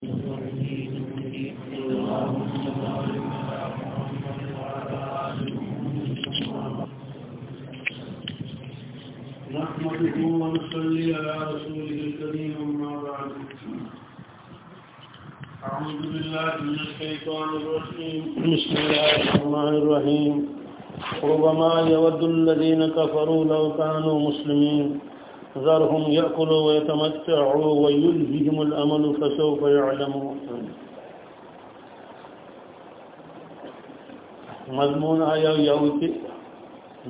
نحمده ونصلي على رسوله الكريم أما بعد. أعوذ بالله من الشيطان الرجيم. بسم الله الرحمن الرحيم. ربما يود الذين كفروا لو كانوا مسلمين. ذرهم يأكلوا ويتمتعوا ويلههم الأمل فسوف يعلمون. مضمون آیا یو کہ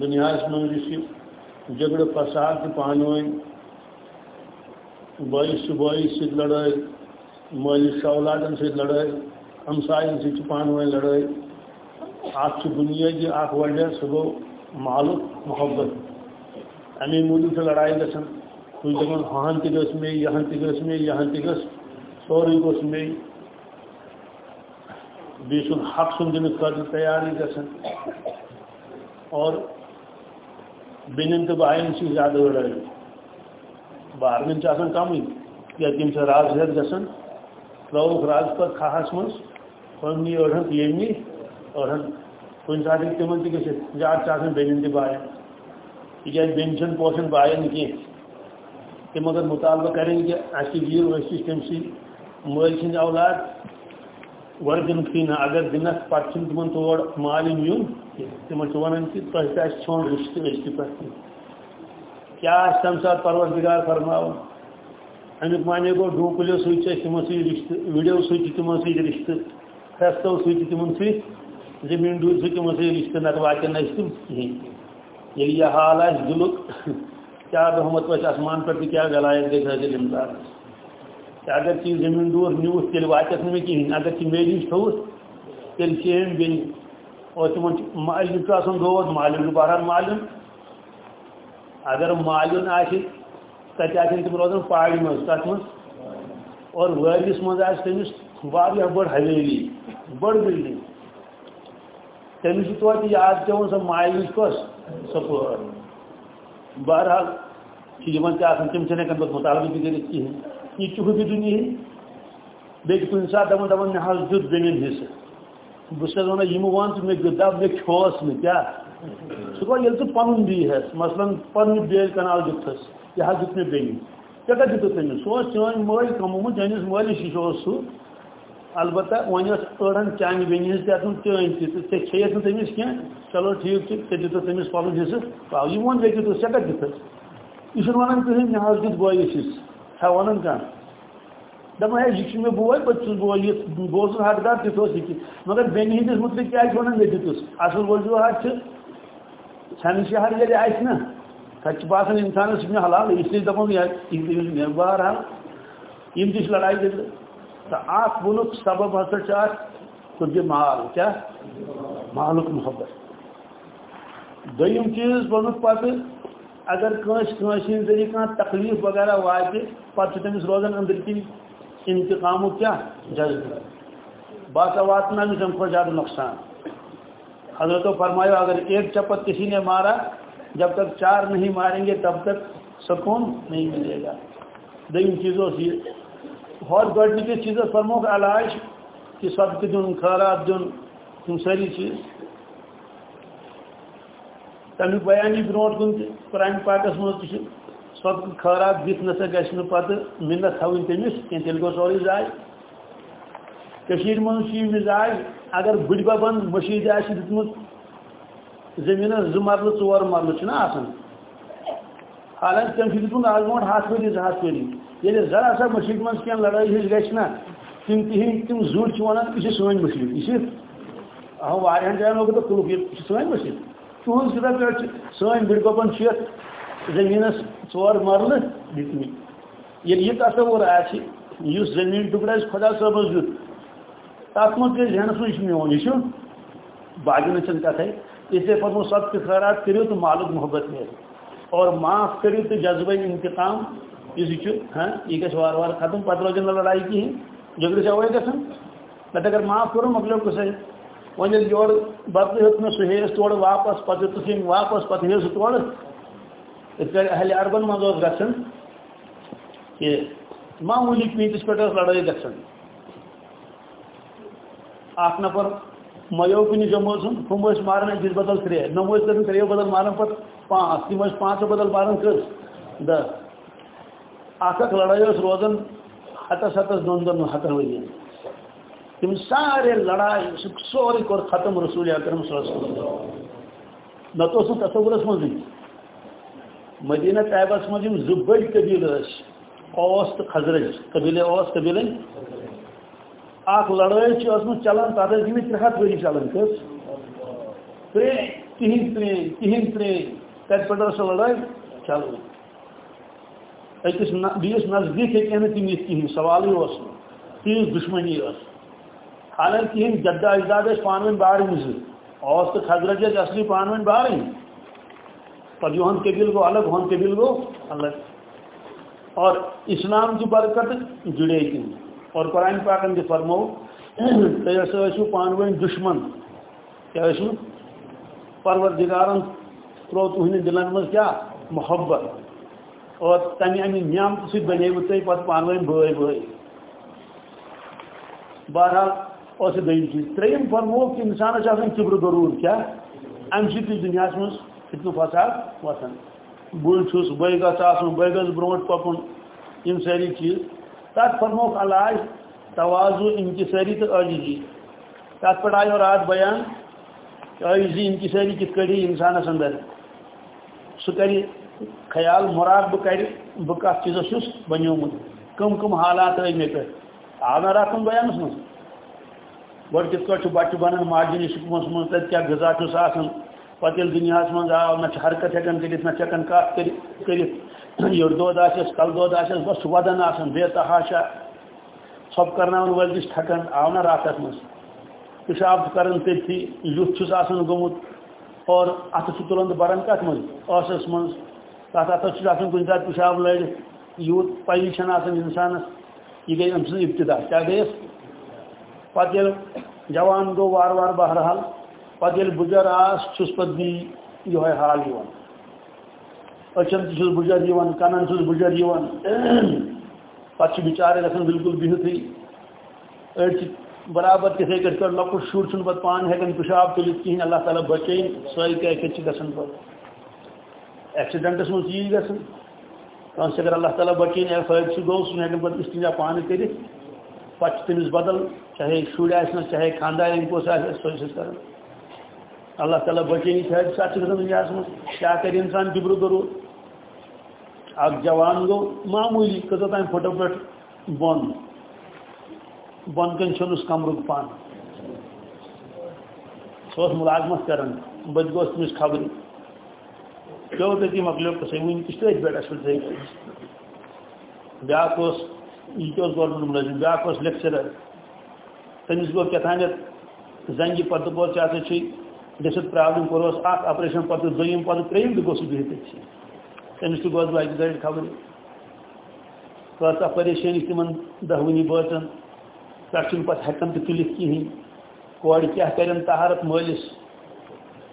دنیا من جگڑ فساد پانوین بائیس بائیس سی لڑائی مالس اولادن سی لڑائی، ہمسائن سی پانوین لڑائی۔ ات بنیادی اخ وجہ سہ گو مالک محبت۔ امی موجود سے لڑائی گھن کچھ دپان ہان تہ گھس مے یہاں تہ گھس مے یہاں تہ سوری گوس مے بیس حق سن دن خاطر تیاری گھن اور بین تو بائن سے زیادہ لڑائی بارن آسان کم یا تم سے راز ہیت گھن تروک راز پہ کھہس مز پنی اڑن یمنی اڑن کن سات تمن تہ گھت زیادہ بین تہ بائن تکیاز بین چھ پوشن بائن کی تم اگر مطالبہ کریں کہ اہس دیر اس تم سی مل سند اولاد گۄڈٕ دِنہٕ اگر دِنَکھ پَتہٕ چھُنہٕ تِمن تور مالِم یُن تِمن چھُ وَنان کہِ تۄہہِ تہِ آسہِ ژھیوٚن رِشتہٕ أزکہِ پٮ۪ٹھ کیٛاہ آسہِ تَمہِ ساتہٕ پروردِگار معنی گوٚو ڈوٗکُلیو سۭتۍ چھِ اَسہِ تِمن سۭتۍ رِشتہٕ وِڈیو سۭتۍ چھِ فیستو سۭتۍ چھِ تِمن سۭتۍ زٔمیٖن ڈوٗرۍ سۭتۍ تِمن سۭتۍ رِشتہٕ نَتہٕ ییٚلہِ یہِ حال آسہِ دِلُک کیٛاہ رحمت وَسہِ آسمان پٮ۪ٹھ تہٕ کیٛاہ غلایت گژھِ حٲصِل اِمدادَس اگر ٹھیک زمین دور نیوت تیل واتس نا کہین اگر ٹھیک میری تھوت تیل چین بین اور تمن مالن تو آسان دود مالن بہرحال مالن۔ اگر مالن آہ تتہ آن تم روزان پہاڑی مز تر مز اور وٲلِس منٛز آسہِ تٔمِس واریاہ بٔڑ حویلی بٔڑ بِلڈِنٛگ۔ تٔمِس چھِ توتہِ یاد پٮ۪وان سۄ مالِچ کۄس سۄ بہرحال چھِ یِمن تہِ آسان تِم چھِنہٕ ہٮ۪کان پَتہٕ مُطالبہٕ تہِ یہ چھ دنیا بیٚیہِ کُنہِ ساتہٕ دَپان دَپان مےٚ حظ دیُت بیٚنٮ۪ن حِصہٕ بہٕ چھَس وَنان یِمہٕ وَن ژٕ مےٚ دیُت دَپ مےٚ کھیوٚوس نہٕ کیٛاہ سُہ گوٚو ییٚلہِ مثلاً پَنٕنہِ بیٚیہِ کَنال دیُتتھَس یہِ حظ دیُت مےٚ بیٚنہِ ژےٚ کَتہِ دِتُتھ تٔمِس سُہ اوس چٲنۍ مٲلۍ البتہ وۄنۍ ٲس أڑَن چانہِ بیٚنہِ ہِنٛز تہِ اَتُن چٲنۍ تہِ تہٕ ژےٚ کھیٚیَتھ نہٕ تٔمِس کینٛہہ چلو ٹھیٖک چھُ ژےٚ دِتُتھ تٔمِس پَنُن حِصہٕ پاو یہِ ووٚن مےٚ دِتُتھ ژےٚ کَتہِ دِتُتھ یہِ چھُنہٕ وَنان کٕہٕنۍ مےٚ حظ دیُت بٲیِس حِصہٕ چھا وَنان کانٛہہ دپان ہے یہ مے بوے پہ بو یہ بہت حقدار تہِ تیس یہ مگر بیٚنہِ ہِنٛدِس بین ہندس متعلق کیا ونان مے دتس اصل وجوہات چھن شہر ییٚلہِ آسہِ نا تتہِ باسان انسانس مےٚ حلال اس لیے دپان مےٚ بہرحال یِم تہِ چھِ لڑائی جگڑٕ تہٕ سبب ہسا چھُ اتھ حُبہِ مال کیٛاہ مالُک محبت۔ دوٚیِم چیٖز ووٚنُکھ پتہٕ اگر کٲنٛسہِ کٲنٛسہِ ہِنٛدۍ ذٔریعہٕ کانٛہہ تکلیٖف وغیرہ واتہِ پتہٕ چھُ تٔمِس روزان أنٛدٕرۍ کِنۍ انتقام کیا؟ جذب باسا واتنا بھی سم کو زیادہ نقصان۔ حضرت و فرمایا، اگر ایک چپت کسی نے مارا، جب تک چار نہیں ماریں گے، تب تک سکون نہیں ملے گا۔ دین چیزوں سے اور گۄڈنِکِس کی چیزوں فرمو علاج کہ سب کے دن، خیرات دن، تم ساری چیز۔ تمیک بیانی برونٹ کن قرآن پاکس مجھ سب خٲرات دِتھ نسا گژھِ نہٕ پَتہٕ مِنت تھاوٕنۍ تٔمِس کینٛہہ تیٚلہِ گوٚو سورُے ضایہِ کٔشیٖرِ منٛز یہِ مِزاج اگر بٕڈِ بَبَن مٔشیٖد آسہِ دیُتمُت زٔمیٖنَس زٕ مَرلہٕ ژور مَرلہٕ چھُنہ آسان حالانٛکہِ تٔمۍ چھُ دیُتمُت آز برونٛٹھ ہَتھ ؤری زٕ ہَتھ ؤری ییٚلہِ ذرا سا مٔشیٖد منٛز کینٛہہ لڑٲے ہِش گژھِ نا، تِم تِہِنٛدۍ تِم زُرۍ چھِ وَنان یہِ چھِ سٲنۍ مٔشیٖد یہِ چھِ؟ اَہو واریاہَن جایَن لوگُت کُلُک یہِ چھِ سٲنۍ مٔشیٖد تُہٕنٛز کِتاب پٮ۪ٹھ چھِ سٲنۍ بٕڈِ بَبَن چھِ یَتھ زٔمیٖنَس ژور مرلہٕ دِتمٕتۍ ییٚلہِ یہِ تصوُر آسہِ یُس زٔمیٖن ٹُکڑٕ آسہِ خۄدا صٲبَس دیُت تَتھ منٛز گژھِ ذہنَس منٛز یہِ چھُ۔ میون یہِ چھُ باقٕے چھَنہٕ اِسلیے پَتہٕ سب تہِ خٲرات کٔرِو تہٕ مالُک محبت نیرِ اور معاف کٔرِو تہٕ جذبے انتقام ہاں یہِ گژھِ وارٕ وارٕ ختم پَتہٕ روزِ نہٕ لڑایہِ کِہیٖنۍ جگڑٕ چھِ اَوَے گژھان نَتہٕ اگر معاف کوٚرُن مۄکلیو قٕصَے وۄنۍ ییٚلہِ یورٕ بدلہٕ ہیوٚت مےٚ سُہ ہیٚیَس تورٕ واپَس پَتہٕ ہیوٚتُس ییٚمۍ واپَس پَتہٕ ہیٚیَس سُہ تورٕ یِتھ کٲٹھۍ اہلِ عربن منٛز اوس گژھان کہِ معموٗلی پیٖنٛتِس پٮ۪ٹھ ٲس لڑٲے اخ نفر میو کن جمع ہم ماران أکس بدل ترے نمو ترین تریو بدل ماران پہ پانچ تم پانچ بدل ماران کس دہ اخ اخ لڑائی روزان ہتس ہتس دون دون ہتن ورین تم سارے لڑائی سوری کور ختم رسول اکرم صلی اللہ علیہ وسلم۔ نت اس تصورس مزے مدینہ طیبس مجھ زبڑ قبیل اوس تو خزرج قبیلے اوس قبیلے اخ لڑائی چلان تر گئی ترے ہاتھ وری چلان کس۔ ترے کہین ترے کہین ترے۔ تر پہ سو لڑائی چلو۔ اکس بیس نزدیک ہیکہ نا تم یہ کہین سوال اس تیز دشمنی اس حالانکہ ہم جدہ اجداد پانوین بارن سے اوس تو خزرج اصلی پانوین بارن پر جو ہم قبیل کو الگ ہم قبیل کو الگ. اور اسلام کی برکت جڑے کی اور قرآن پاکن کے فرمو تو پانوین دشمن، کیا پروردگارن ترو تہند دلن مز کیا؟ محبت. اور تمہ امہ نعمت سی بنے تھی پتہ پانوین بھائی بھائی بہرحال اس دم چیز تریم فرمو کہ انسانس کبر غرور کیا ام سی دنیا مز فتن فساد وسان بڑ چھس بے گھس آن بے گھس برونٹ پکن یم ساری چیز تک فرموک علاج توازو انکساری تو عجیزی تک پہ آئی اور رات بیان عجیزی انکساری کت کڑی انسانس اندر سہ کر خیال مراد بہ کر بہ کت چیزس چھس بنیومت کم کم حالات آئی مے پہ آو نا رات بیانس من گۄڈٕ کِتھ کٲٹھۍ چھُ بَچہِ بَنان ماجہِ نِش حُکمَس منٛز تَتہِ کیٛاہ غذا چھُس آسان پتہ ییٚلہِ دُنیاہَس منٛز آو نہ چھِ حرکت ہٮ۪کان کٔرِتھ نہ چھِ ہٮ۪کان کَتھ کٔرِتھ یٔڑ دۄد آسٮ۪س کَلہٕ دۄد آسٮ۪س بَس چھُ وَدان آسان بے تحاشا ژھۄپ کَرناوَن وٲلۍ تہِ چھِ آو نہ راتَس منٛز پِشاب کَران تٔتھی یُتھ چھُس آسان گوٚمُت اور اَتھٕ چھُ تُلان تہٕ بَران کَتھ منٛز ٲسَس منٛز تَتھ اَتھَس چھُ آسان کُنہِ ساتہٕ پِشاب لٲرِتھ یوٗت پَیی چھَنہٕ آسان اِنسانَس یہِ گٔے أمۍ سٕنٛز اِبتدا کیٛاہ گٔیَس پَتہٕ ییٚلہِ جوان گوٚو وارٕ وارٕ بہرحال پتہ ییٚلہِ بُجر آس چھُس پتہٕ بی یِہوے حال یِوان أچھن تہِ چھُس بُجر یِوان کَنن چھُس بُجر یِوان پتہٕ چھِ بِچارے گژھان بِلکُل أڑۍ چھِ برابر تِتھٕے کٔٹھۍ پٲٹھۍ لۄکُٹ شُر چھُنہٕ پتہٕ پانہٕ ہٮ۪کان پِشاب تُلِتھ کِہیٖنۍ اللہ تعالیٰ بچٲیِن سۄے کیفیت چھِ گژھان پتہٕ ایکسِڈنٹَس منٛز یی گژھان کٲنٛسہِ اگر اللہ تعالیٰ بچٲیِن ایف آی چھُ گوٚو سُہ چھُنہٕ پتہٕ استنجا پانہٕ کٔرِتھ پتہٕ چھِ تٔمِس بدل، چاہے شُرۍ چاہے خاندارٮ۪ن کُس آسہِ سۄے کران اللہ تعالیٰ بچے شاید سات دنیا من کیا کر انسان جبر ضرور اخ جوان گو، معمولی کتو تین پھٹو پہ بن بن کن چلس کمر پان سہ ملازمت کران بت گوس تمس خبر پیو تھی مکلیو کسے ون کس تھی بیٹھ اصل بیاکھ یہ گورمنٹ ملازم بیاکھ لیکچرر تمس گو کتانیت زنگہ پتہ گو ٹھیک پرابلم کورس اخ آپریشن پتہ دم پتہ تریم تہ گوس بہت تمس تہ گوس بہ اکہ خبر کۭژاہ پریشانی تمن دہونی بٲژن پٮ۪ٹھ چھُنہٕ پتہٕ ہٮ۪کان تہِ تُلِتھ کِہیٖنۍ کورِ کیٛاہ کَرن تہارت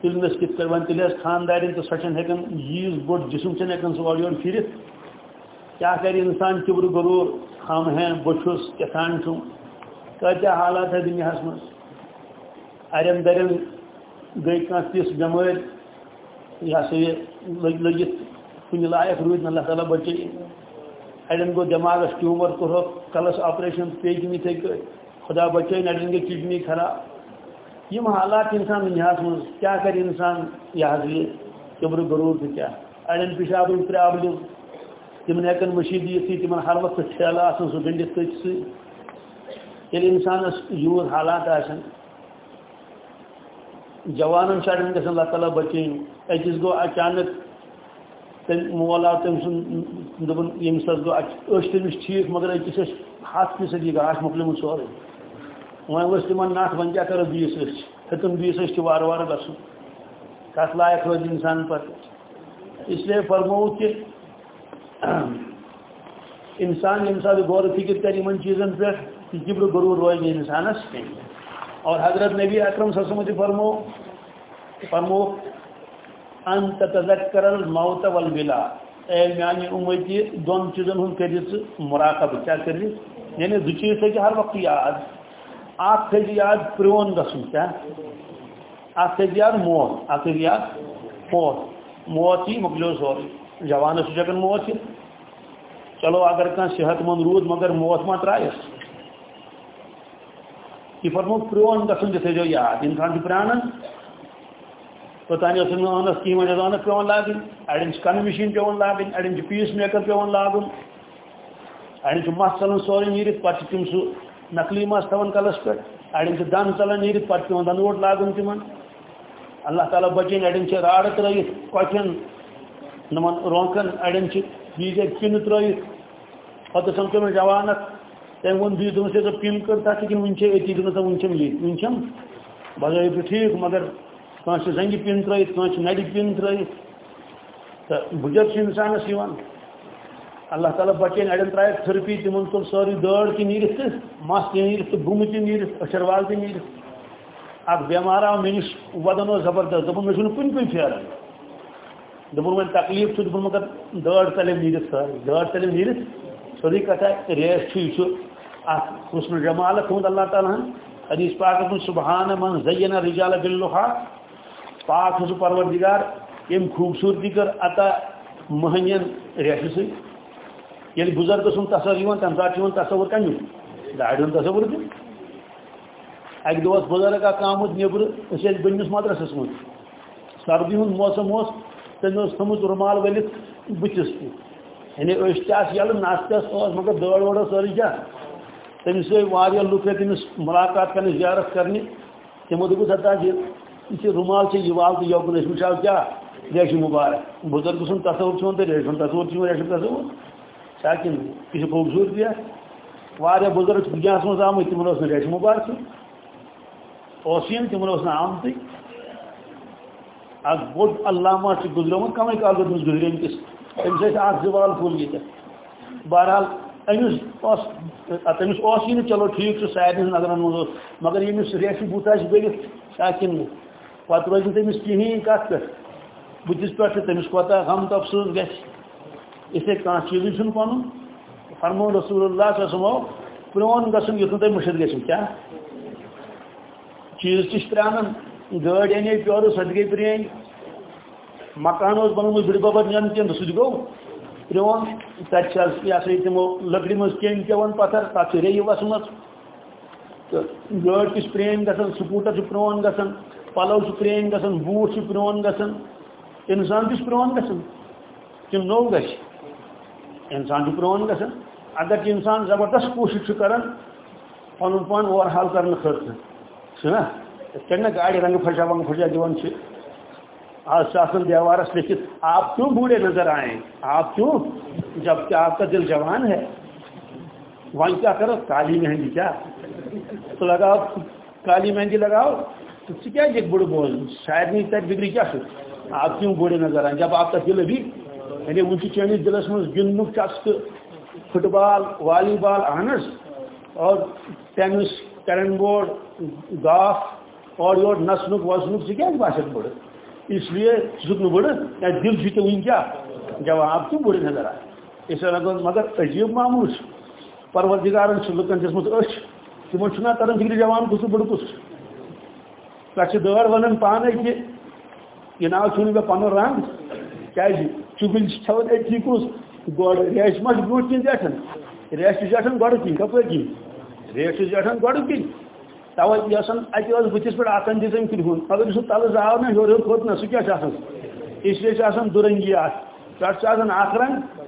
مٲلِس تُلنَس کِتھ کٔنۍ وۄنۍ تُلہِ حظ خاندارٮ۪ن تہٕ سۄ چھَنہٕ ہٮ۪کان ییٖژ بوٚڑ جسم چھَنہٕ ہٮ۪کان سُہ اورٕ یورٕ پھِرِتھ کیٛاہ کَرِ اِنسان کِبر غروٗر ہم ہیں بہٕ چھُس کیٛاہ چھُم حالات ہے دُنیاہَس منٛز؟ اَڑٮ۪ن دَرٮ۪ن گئی کانٛہہ تِژھ بٮ۪مٲرۍ، یہِ ہسا یہِ لٔگۍ لٔگِتھ کُنہِ لایق روٗدۍ نہٕ اللہ تعالیٰ بچے۔ اَڑٮ۪ن گوٚو دٮ۪ماغَس ٹیوٗمَر کوٚرہوکھ، کَلَس آپریشن پیٚیہِ تِم یِتھَے کٔٹھۍ۔ خۄدا بچٲیِن اَڑٮ۪ن گٔے کِڈنی خراب۔ یِم حالات اِنسان دُنیاہَس منٛز کیٛاہ کَرِ اِنسان؟ یہِ حظ یہِ کِبرٕ غروٗر تہٕ کیٛاہ اَڑٮ۪ن پِشابٕچ پرٛابلِم تِمن ہٮ۪کان مٔشیٖد یِتھٕے تِمن ہر وقتہٕ ٹھیلہٕ آسان سُہ گٔنڈِتھ تٔتھۍ سۭتۍ ییٚلہِ اِنسانَس حالات آسن۔ جوانن شاڑن گھن اللہ تعالیٰ بچین اکس گو اچانک تم مول آو تم سن دپن یمس گو اچ تمس ٹھیک، مگر اکس ہاتھ فیصدی گاش مکلیمت سورے وۄنۍ ؤژھ تِمن نٹھ وۄنۍ کیٛاہ کرو بیٚیِس أچھ ہیٚتُن بیٚیِس أچھ تہِ وارٕ وارٕ گژھُن کتھ لایق روزِ اِنسان اس لیے فرموو کہِ اِنسان ییٚمہِ ساتہٕ غور فِکر کرِ یِمن چیٖزن پٮ۪ٹھ یہِ غروٗر روزِ نہٕ اور حضرت نبی اکرم صلی اللہ علیہ وسلم فرمو فرمو ان تتذکر الموت والبلا اے میانی امتی دون چیزن ہن کری مراقب کیا کری یعنی دو چیز سے ہر وقت یاد۔ اخ یاد جی پرون گسن کیا؟ اخ یاد جی موت اخ یاد جی موت۔ موت ہی مکلیو سوری جوانس جگن موت ہی۔ چلو اگر کان صحت مند رود مگر موت ما ترائس یہ فرمو پرون گسن جتھے جو یاد، انسان کی پرانن پتانی اس میں انس کی وجہ دانہ پیون لاگن۔ اڑن کن مشین پیون لاگن اڑن پیس میکر پیون لاگن۔ اڑن مس چلان سوری نیرت پتہ تم سو نقلی مس تھوان کلس پہ اڑن دن چلان نیرت پتہ پیون دن ووٹ لاگن تمن اللہ تعالیٰ بچین اڑن راڑ ترائیت کچن نمن رونکن اڑن بیج پن ترائیت پتہ سم تم جوانت تم ون بیس دن سے پن کر تک ون اتی دن ون یہ ون بظاہر ٹھیک، مگر کانس زنگی پن ترائیت کانس نڑی پن ترائیت تو بجر انسانس اللہ تعالیٰ بچین اڑین ترائیت تھرپی تمن تل سوری دڑ تہ نیرت مس تہ نیرت بم تہ نیرت اچھروال تہ نیرت اخ بیمار آو مے نش ودن زبردست دپن مے چھن کن کن پھیران دپن وۄنۍ تکلیف چھُ دپن مگر دٲڑ ژلیم نیرت سٲری دٲڑ ژلیم نیرت سیوٚدُے کتھا ریس چھُ یہِ چھُ اکھ حسن جمالت تھوٚمُت اللہ تعالیٰ ہن حدیث پاکس منٛز سبحان من زین رجال باللحا پاک سُہ پروردگار یم خوبصورتی کر، عطا مہنین ریشہِ سۭتۍ ییٚلہِ بُزرگ سُنٛد تصور یِوان تَمہِ ساتہٕ چھُ یِوان، تصور کَمیُک داڑِ ہُنٛد تصور تہِ اَکہِ دۄہ اوس بُزرگ اکھ آمُت نیٚبرٕ أسۍ ٲسۍ یعنی بٔنمِس مدرسس منٛز سردی ہُنٛد موسم اوس تٔمۍ اوس تھوٚمُت رُمال ؤلِتھ بٕتھِس تہِ یعنی أسۍ تہِ آسہٕ یَلہٕ نَس تہِ مگر دٲڑ وٲڑ ٲس سٲرٕے کیٛاہ تٔمِس آے واریاہ لُکھ ٲسۍ تٔمِس مُلاقات کَرنہِ زیارت کَرنہِ تِمو دوٚپُس ہتا یہِ جی، یہ رومال سے یہ وال تو یوکن اس وچھاو کیا ریش مبارک۔ بزرگ سن تصور چھون تصور چھون تصور۔ ساکن کسی خوبصورت ہے واریاہ بزرگ دنیاس مز آمت تمن اس ریش مبارک اوسین تمن اس آمت اک بوڑ علامہ سے گزرمت کم کال گزرمت گزرین کس تم سے زوال پھول یہ بہرحال امس تمس اس چلو ٹھیک سارے نظر مز مگر یمس ریش بوت آس بلت ساکن پتہ روز تمس کہین کت پہ بتس پہ تمس کوتا غم تفسوس گھس اسے کان چیز پن فرمو رسول اللہ صلی اللہ علیہ وسلم، پرون گھن یت تھی مشد گھو کیا؟ چیز تہ تران گاڑ انے پیور سہ گئی پرین مکان اس بنوت بڑ بابر نین تین سہ گو پرون تک یہ سا تمو لکڑی مز کین پیوان پتھر تک ری وسمت تو گاڑ کس پرین یعنی گھن سکوٹر پرون گھن پلو پرین گھن بوٹ پرون گھن انسان کس پرون گھن تم نو گھ انسان پرون گھن اگر انسان زبردست کوشش کران پن پان اوور حال کرنے خاطر چھنا گاڑی رنگ پھشا ونگ پھشا دان آج آسان دیوارس لکھت آپ کیوں بوڑھے نظر آئے؟ آپ کیوں؟ جبکہ آپ کا دل جوان ہے۔ وہاں کیا کرو؟ کالی مہندی کیا؟ تو لگاؤ، کالی مہندی لگاؤ۔ تو کیا جی بڑھ بول؟ شاید نہیں تر بگڑی کیا آپ کیوں بوڑھے نظر آئے؟ جب آپ کا دل ابھی یعنی ان کی دلس من گندن چسک فٹ بال والی بال اہنس اور ٹینس، کیرم بورڈ، گاف، اور یور نسنک، وسنک سے کیا باشد بڑھ اس لیے سک بڑھ یا دل جیتے ون کیا جب آپ کیوں بڑھے نظر آئے۔ اس لگا مگر عجیب معمول پروردگارن لکن دسمت اچھ تمہ تران فکر جوان کس بڑ کس۔ تک دور ون پانے کہ یہ نا چھ پن رنگ، کیا جی؟ چبل چھوان اتی کس گوڑ ریش ما برو کن زیٹھن ریش زیٹھن گوڑ کن کپ کن ریش زیٹھن گوڑ کن توے یسن اتہ اس بتس پہ اتن دن کن ہن مگر سہ تل زاو نا ہور ہور کھوت نا سہ کیا اس لیے آسان درنگی ات پہ اخ رنگ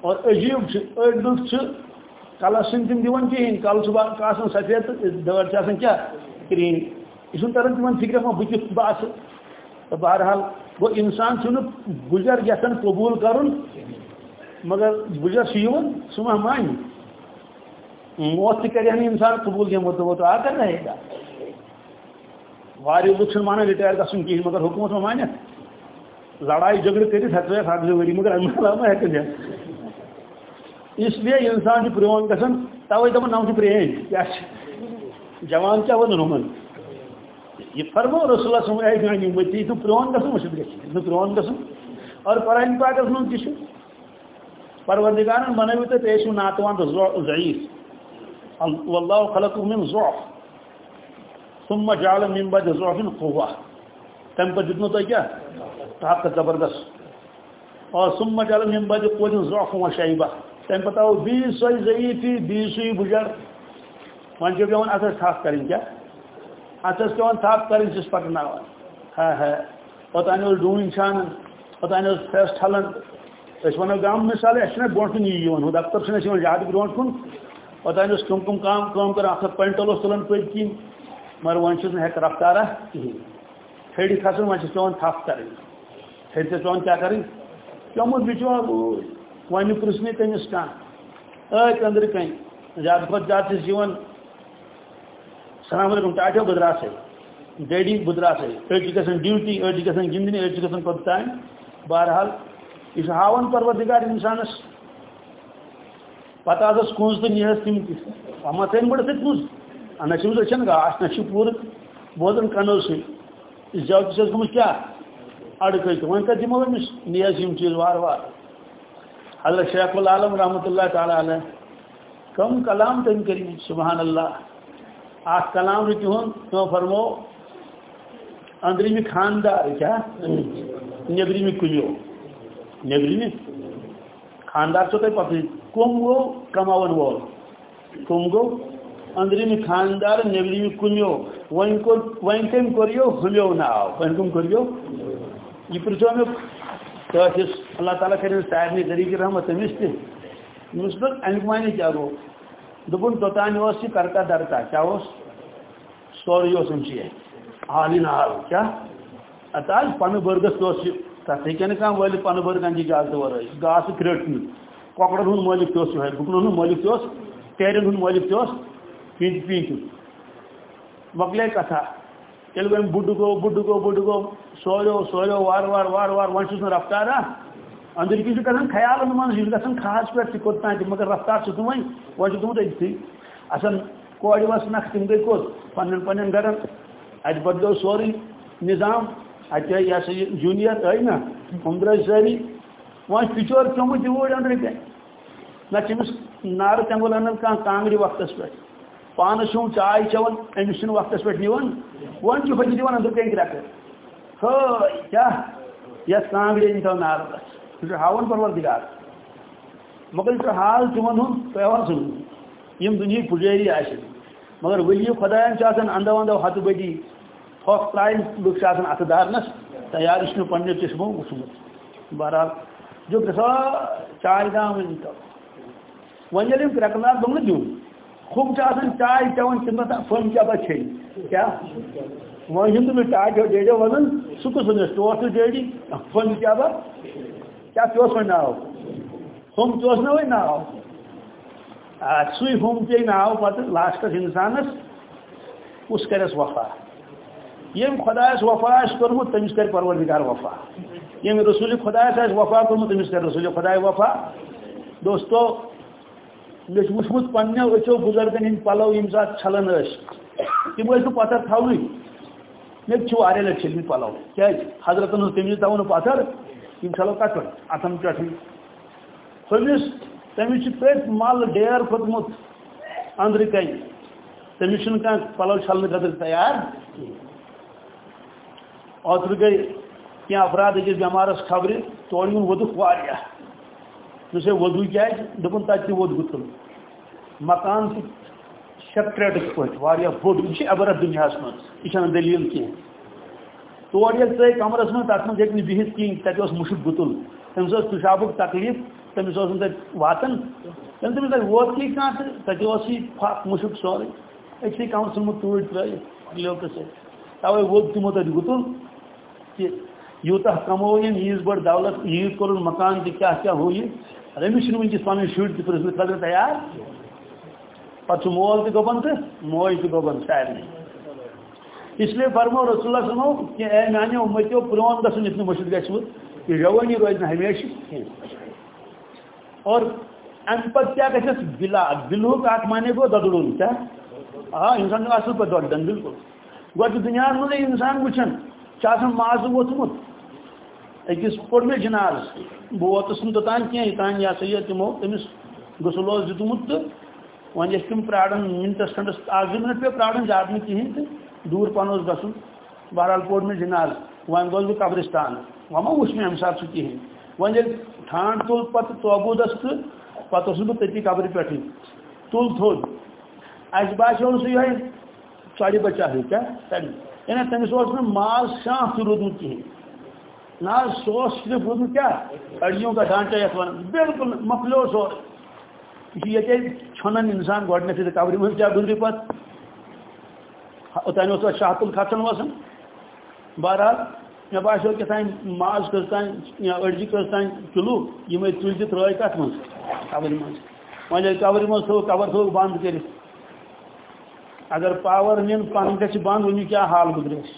اور عجیب اڑ لک کلس سن تم دان کہین کل صبح سفید تو دڑ کیا؟ کرین. یہ تران تم فکر ما بت بس تو بہرحال گو انسان گزر یسان قبول کرن، مگر بجر سہ ما مان موت تہ کر یعنی انسان قبول کیا تو وہ تو آ کر رہے گا۔ واری لوگ مانا رٹائر گھن کہین مگر حکومت ما مانت لڑائی جھگڑ کرت ہتھ ہتھ ؤری مگر امہ علاوہ ما ہیکن اس لیے انسان کی پرون گھن توے دپان نو نم پرین کیا جوان کیا ون ہمن یہ فرمو، رسول اللہ صلی اللہ علیہ وسلم یہ تو پرون گھن مشد گھن پرون گھن اور قرآن پاکس من تہ پروردگارن بنوی تو تیسو ناتوان ضعیف۔ واللہ خلق من ضعف، ثم جعل من بعد ضعف قوة۔ تم پر جتنا تو کیا؟ طاقت زبردست۔ اور ثم جعل من بعد قوة ضعف و شیبہ۔ تم پتہ ہو بیس سوئی ضعیفی بیس سوئی بجر وان جو پیون اتس تھاپ کریں کیا؟ اتس پیون تھاپ کریں جس پکناوان ہاں ہے اوتانہ ڈوٗنۍ چھانان اوتانہ فیس ٹھلان أسۍ وَنو گام مثال اَسہِ چھُنہ برونٛٹھ کُن یی یِوان ہُہ دفتر چھُنہٕ اَسہِ یِوان زیادٕ برونٛٹھ کُن۔ اوتانۍ اوس کٕم کٕم کام کٲم کران اکھ کوینٹل اوس تُلان پٔتۍ کِنۍ مگر وۄنۍ چھُس نہٕ ہٮ۪کان رفتارا کِہیٖنۍ ہیٚرِ کھسُن وۄنۍ چھُس پیٚوان تھپھ کَرٕنۍ ہیٚرِ چھِ پیٚوان کیٛاہ کَرٕنۍ پیوٚمُت بِچور وۄنۍ پرٛژھنہِ تٔمِس کانٛہہ ٲدۍ أنٛدرٕ کَنۍ زیادٕ کھۄتہٕ زیادٕ چھِس یِوان سلام علیکُم ٹاٹیو بٔدراسٕے ڈیڈی بٔدراسٕے أڑۍ چھِ گژھان ڈیوٹی أڑۍ چھِ گژھان گِنٛدنہِ أڑۍ چھِ بہرحال یہ ہاون پروردگار انسانس پتہ آس کنز تو نیس تم اما تین بڑھ سی کنز نہ اچھن گاش نہ پور بوزن کنو سی اس جگہ سے کیا؟ اڑکے تو۔ ون کر دمو امس نیس یم چیز وار وار۔ حضرت شیخ العالم رحمۃ اللہ تعالی علیہ۔ کم کلام تم کری سبحان اللہ۔ آخ کلام تہن تو فرمو اندرمی خاندار کیا؟ نبرمی کلیو نیبرمہ خاندار چھو تھی پتہ کم گو کماون وول کم گو اندرمہ خاندار نیبرمہ کنیو ون ون کم کوریو ہلیو ناو ون کم کوریو۔ یہ پرچو مے تس اللہ تعالیٰ کرن سارے طریقہ رحمت تمس تہ تمس دپ امیک معنی کیا گو دپن توتان اس یہ کرتا درتا کیا اس سوری اس حالین حال کیا اتاج پن برگس تو تک ہوں مالک پن بر گنجی اجازت ورائے گاس کھرٹ ککرن ہند مالک تہ گپنن ہند مالک تہ تیرن ہند مالک تہ پینت پینت مکلے کتھا یل وم بڑھ گو بڑھ گو بڑھ گو سوریو سوریو وار وار وار وار ون چھ رفتارا اندر کی گھن خیال من یہ گھن خاص پہ کوتان مگر رفتار چھ ون ون تمت اتھی اصل کوڑ وس نکھ تم گئی کوت پن پن گرن ات بدلو سوری، نظام اتہ یہ سا جونیئر آئی نا ہم درائے ساری وہاں پچور چومت یہ جی اندر کیا نہ نار تنگل ان کان کانگری وقت پہ پانس چون چائے چون امس وقت پہ نیون۔ ون چھ پھٹ دِوان اندر کین کرک ہائی، کیا؟ یس کانگری ان تو نار یہ ہاون پروردگار مگر یہ حال تمن ہن پیوان سن۔ یم دنیا پجاری آسن مگر ولی خدایان چاہتن اندو اندو ہتھ بڑی ہوک ترائن لوگ آسان اتھ دارنس تیار اس پنہ چشمو وچمت بہرحال، جو گسا چائے دام تو ون یل کرکنار دم دیو خوب آسان چائے چون تم فن کیا بچے کیا؟ وہاں ہند میں ٹاٹو ڈیڈو ون سہ کس ونس ٹوٹ ڈیڈی فن کیا کیا پیوس وی ناو ہم پیوس نا وی ناو سی ہم پی ناو پتہ لاسٹس انسانس اس؟ کرس وفا۔ یم خدایس وفا آس کورمت تمس کر پروردگار وفا۔ یم رسول خدایس آس وفا کورمت تمس کر رسول خدای وفا۔ دوستو مش وچمت پنہ اچھو بزرگن ہند پلو یم سات چھلن اس تم ٲسۍ پتھر تھاوٕے مےٚ چھُ واریاہ لٹہِ چھٔلمٕتۍ پلو کیٛازِ حضرتن ہٕنٛز تٔمِس تھاوو نہٕ پتھر یِم چھلو کتھ پٮ۪ٹھ اتھن پٮ۪ٹھٕے پٔتۍ مل ڈیر کھوٚتمُت أنٛدرٕ کَنہِ تٔمِس چھُنہٕ کانٛہہ پلو چھلنہٕ خٲطرٕ تیار اوتر گئی کی افراد اکس بمارس خبر تور یون ودک واریا دوسرے وضو کیا دپن تک ود گتل مکان سیپریٹ پہ واریا بوڑ یہ عبرت دنیا من یہ دلیل کی تور یل ٹھیک کمرس من تر من ہیک بہت کہین تک مشک گتل تمس پشاب تکلیف، تمس تک واتن۔ تم تمس تک ووت کی کھانا تک پھک مشک سورے۔ اکسی کمرس من توڑ ترائت لوکس توے ووت تمو تک گتل کہ یوتہ کمو یز بڑ دولت عید کور مکان تہ کیا کیا ہو یہ۔ امس ونکس پن شر تہ پرسن خطر تیار۔ پتہ مول تہ گوبن تو موج تہ گوبن سارے اس لیے فرمو رسول اللہ سنو کہ اے میانہ امتو پرون گھن اتنا مشد گھوت یہ روانی روز ہمیشہ۔ اور ام پتہ کیا گھس بلا بلوک اک مانے گو ددڑن کیا؟ ہاں انسان اصل پہ دڑن بالکل گوڑ دنیا من انسان وچن ماز ووتمت اکس پور مے جناز بہ ووتس نا توتان کی یہ سا یہ تمو تمس غسل دتمت تو ون تم پرارن منٹس کھنڈس اک زٕ منٹ پہ پرارن زیادہ نہیں کہین تو دور پہن گھن بہرحال پور میں جناز ون گوس بہ قبرستان وہ ما وچ مےٚ امہِ ساتہٕ سُہ کِہیٖنۍ وۄنۍ ییٚلہِ ٹھانٛڈ تُل پَتہٕ توبوٗدَس تہٕ پَتہٕ اوسُس بہٕ تٔتی قبرِ پٮ۪ٹھٕے تُل تھوٚد اَسہِ باسیٚو نہٕ سُہ یِہوٚے ژۄرِ بَچا ہیوٗ یعنی تٔمِس اوس نہ حظ صرف روٗدمُت کیٛاہ أڑیوں کا ڈانچا یَتھ وَنان بِلکُل مۄکلیو سورُے یہ چھُ ییٚتے ژھۄنان قبرِ منٛز کیٛاہ اوٚتانۍ اوس شاہ کھسان وسان بہرحال مےٚ باسیٚو کیٛاہتانۍ ماز کٔژتانۍ یا أڑجہِ کٔژتانۍ کِلوٗ یِمے تُلۍ تہِ ترٛٲے کَتھ منٛز۔ قبرِ وۄنۍ ییٚلہِ قبرِ منٛز تھوٚو قبر تھوٚوُکھ بنٛد کٔرِتھ اگر پاور نِن پَنُن گژھِ بنٛد ؤنِو کیٛاہ حال گُزرِ اَسہِ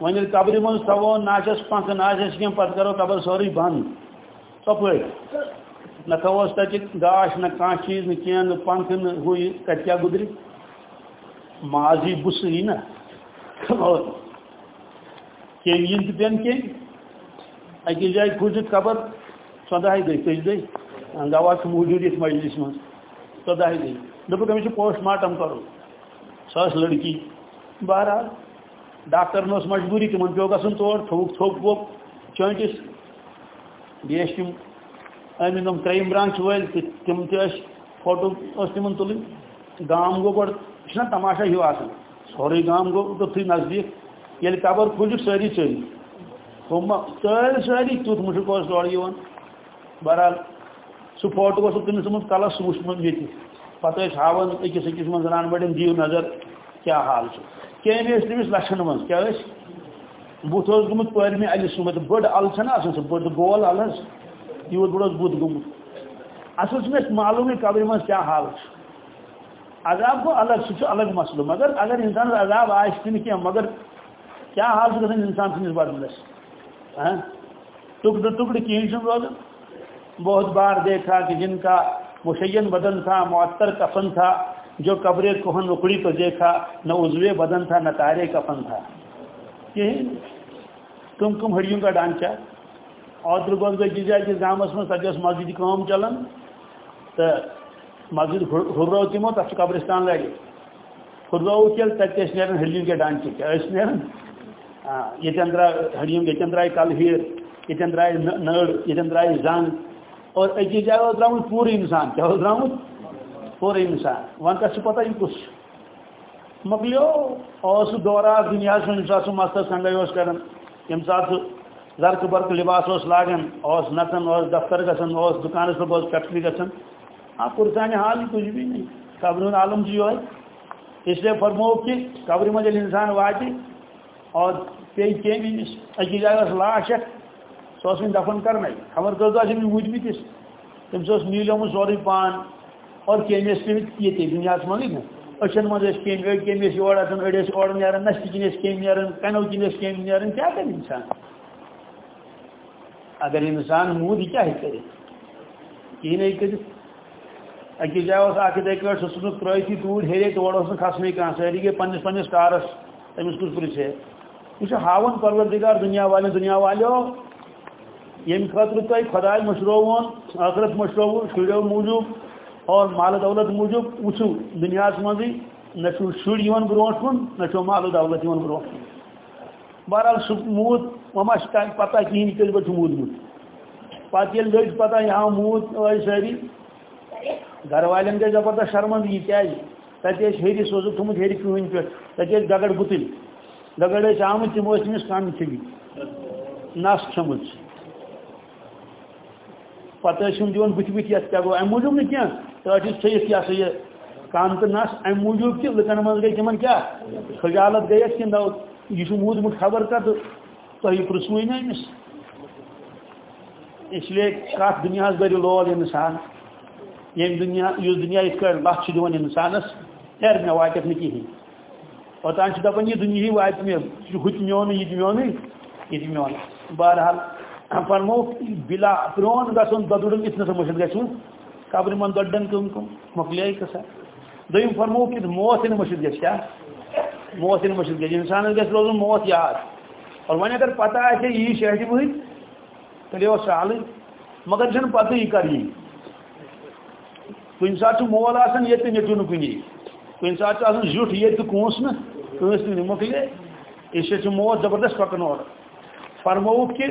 وۄنۍ ییٚلہِ قبرِ منٛز تھاوو نہ آسٮ۪س پنکھٕ نہ کینٛہہ قبر سورُے بنٛد ژۄپٲرۍ نہ تھاوہوس تَتہِ گاش، نہ کانٛہہ چیٖز، نہٕ کینٛہہ نہٕ پنکھٕ نہٕ ہُہ یہِ کیٛاہ گُزرِ ماز یی بُسہٕ یی نہ کیٚمۍ یِن تہِ پٮ۪ن کیٚمۍ خبر ژۄدہے گٔے کٔژِ دۄہہِ گواہ چھُ موٗجوٗد یَتھ مجلِس منٛز ژۄدہے گٔے دوٚپُکھ پوسٹ مارٹم کَرُن سۄ ٲس لٔڑکی۔ بہرحال ڈاکٹرن ٲس مجبوٗری تِمن پیوٚو گژھُن تور تھوٚوُکھ تھوٚپ ووٚپ چٲنٛٹِس بیٚیہِ ٲسۍ تِم أمۍ تِم کرٛایِم برٛانچ وٲلۍ تہِ فوٹو ٲس تِمن تُلٕنۍ گام گوٚو گۄڈٕ یہِ تماشا ہیوٗ آسان سورُے گام گوٚو توٚتھُے نزدیٖک۔ ییٚلہِ یعنی قبر کھوٗجِکھ سٲری ژٔلۍ ہُم ژٔلۍ سٲری تیُتھ مُشک اوس تورٕ بہرحال سُہ فوٹو اوسُکھ تٔمِس تھوٚمُت کَلَس سُہ وٕچھمُت ییٚتہِ پَتہٕ ٲسۍ ہاوان أکِس أکِس منٛز زَنان بَڑٮ۪ن دِیِو نظر۔ کیٛاہ حال چھُ کیٚمۍ ٲسۍ تٔمِس لَچھَن منٛز کیٛاہ ٲسۍ بُتھ اوس گوٚمُت پٲرمہِ اَلہِ سُمبتھ گول اَلہٕ حظ یوٗت بوٚڑ اوس بُتھ گوٚمُت اَصٕل چھُنہٕ اَسہِ معلوٗمٕے حال عذاب گوٚو الگ سُہ چھُ الگ مسلہٕ مگر اگر اِنسانَس عذاب آسہِ تہِ نہٕ کینٛہہ مگر کیا حال سے گژھان انسان سندس بدلس ہاں؟ ٹکڑ ٹکڑ کہیں روزان بہت بار دیکھا کہ جن کا مشین بدن تھا، معطر کفن تھا، جو قبر کوہن اکڑی کو دیکھا، نہ عضو بدن تھا، نہ تارے کفن تھا۔ کہیں کم کم ہڑیوں کا ڈانچہ۔ اوتر گوس گئی جائے کہ گامس من تک مسجد کام چلان تو مسجد ہرو تمو تک قبرستان لگے ہرو چل تک نیران ہڑیوں کے ڈانچے کیا نیران یتن درا ہڑیم یتن درائے کل ہیر یتن درائے نڑ یتن درائے زنگ اور اکی جائے وہ درامت پورے انسان کیا وہ درامت پورے انسان۔ ون کس پتہ یہ کس مکلیو اس دورا دنیا سے سات سو مستس کنڈے اس کرن۔ یم سات زرک برک لباس اس لاگن اس نتن اس دفتر گسن اس دکان پر بہت فیکٹری گسن۔ آپ پرسانی حال کچھ بھی نہیں۔ قبر عالم جو ہے۔ اس لیے فرمو کہ قبر میں جب انسان واتی اور پی کیمس اکی جائے لاش سو دفن کرنے خبر کر دہ وجمتس تمس نیلیومت سوری پان۔ اور کیمس پیمت یہ دنیا من نا۔ اچھن مز کیم اڑ کیمس یور اڑ اڑ اور نیران نشتہ کن کیم نیران کنو کن کیم نیران کیا کر انسان؟ اگر انسان مود یہ کیا کر کہین کر اکس جائے اک اتھے پہ سہ ترتی تور ہیرے تور کھسنے کھانا ساری گئی پنس پنس کارس تمس کس پرچھ یہ ہاون پروردگار، دنیا والے، دنیا والو یم خاطر تھی خدا مشروون آخرت مشرو شریو موجود اور مال دولت موجود وچو دنیا مزے نہ شر برو کن نہ مال دولت برو کن بہرحال سہ مود، وما پتہ کہین کس پہ مودمت پتہ یل لگ پتہ یہاں مود آئی ساری گھر والن گئی زبردست شرمندگی کیازِ تتہِ ٲسۍ ہیٚرِ سوزُکھ تھوٚمُت ہیٚرِ کٕہٕنۍ پٮ۪ٹھ تتہِ ٲسۍ گگڑ گُتٕلۍ گگڑ ٲسۍ آمٕتۍ تِم ٲسۍ تٔمِس کَن کھیٚمٕتۍ نَس کھیٚمٕژ پَتہٕ ٲسۍ یِم دِوان بٕتھِ بٕتھِ یَتھ کیٛاہ گوٚو اَمہِ موٗجوٗب نہٕ کینٛہہ ٹٲٹھِس تھٲیِتھ یہِ ہسا یہِ کَن تہٕ نَس اَمہِ موٗجوٗب خجالت گٔیَس کہِ نہ یہِ خبر کَر تہٕ تۄہہِ پرٛژھوٕے نہٕ أمِس اِسلیے کَتھ دُنیاہَس بٔرِو لول اِنسان ییٚمہِ دُنیا یُس دُنیا یِتھ کٲٹھۍ لَتھ چھُ دِوان اِنسانَس ہیر مےٚ واتٮ۪کھ نہٕ کِہیٖنۍ اوتان چھِ دَپان یہِ دُنیاہٕے واتہِ مےٚ یہِ چھُ ہُہ تہِ میونٕے یہِ تہِ میونٕے یہِ تہِ میون بہرحال، فرمو، بِلا پرٛون گژھُن دۄدُرن یِتھ نہٕ مٔشِد گژھِ قبرِ منٛز دۄڈن کٕم کٕم مۄکلے قٕصہ دوٚیِم فرمو کہِ موت یِنہٕ مٔشِد گژھِ کیٛاہ موت یِنہٕ مٔشِد گژھِ اِنسانَس گژھِ روزُن موت یاد۔ اور وۄنۍ اگر پتہ آسہِ ہے یی شیٹہِ بٕہٕرۍ تیٚلہِ اوس سہلٕے مگر چھَنہٕ پَتہٕ یہِ کَر یی کن سات مول آسان یہ نیٹو نا کن کن سات زیوٹ یہ کونس نا کنس نی مکلے اس موت زبردست پکن اور فرمو کہ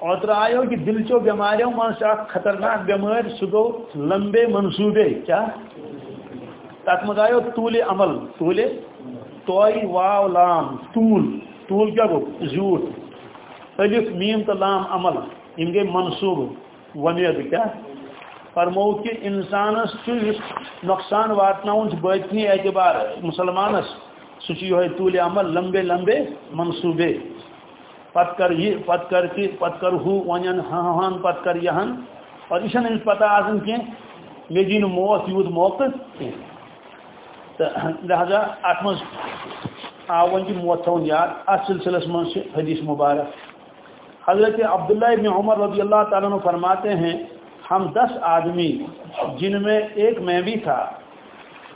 اوتر آئیو کہ دل چو بیماریوں من سے خطرناک بیمار سہ گو لمبے منصوبے کیا تک مز آئیو طول عمل طول توئی واو لام طول طول کیا گو زیوٹ الف میم تو لام عمل یم گئی منصوب ومید کیا فرمو کہ انسانس نقصان واتن باطنی اعتبار مسلمانس سہ طول عمل لمبے لمبے منصوبے۔ پت کر یہ، پت کر کہ پت کر ہو ون ہان ہاں، ہاں، پت کر یہ اور یہ پتہ آسان کی مے دی موت، یوت موقع تو لہذا ات مز آو ون موت تھون یاد۔ ات سلسلس من حدیث مبارک۔ حضرت عبداللہ ابن عمر رضی اللہ تعالیٰ عنہ فرماتے ہیں ہم دس آدمی جن میں ایک میں بھی تھا۔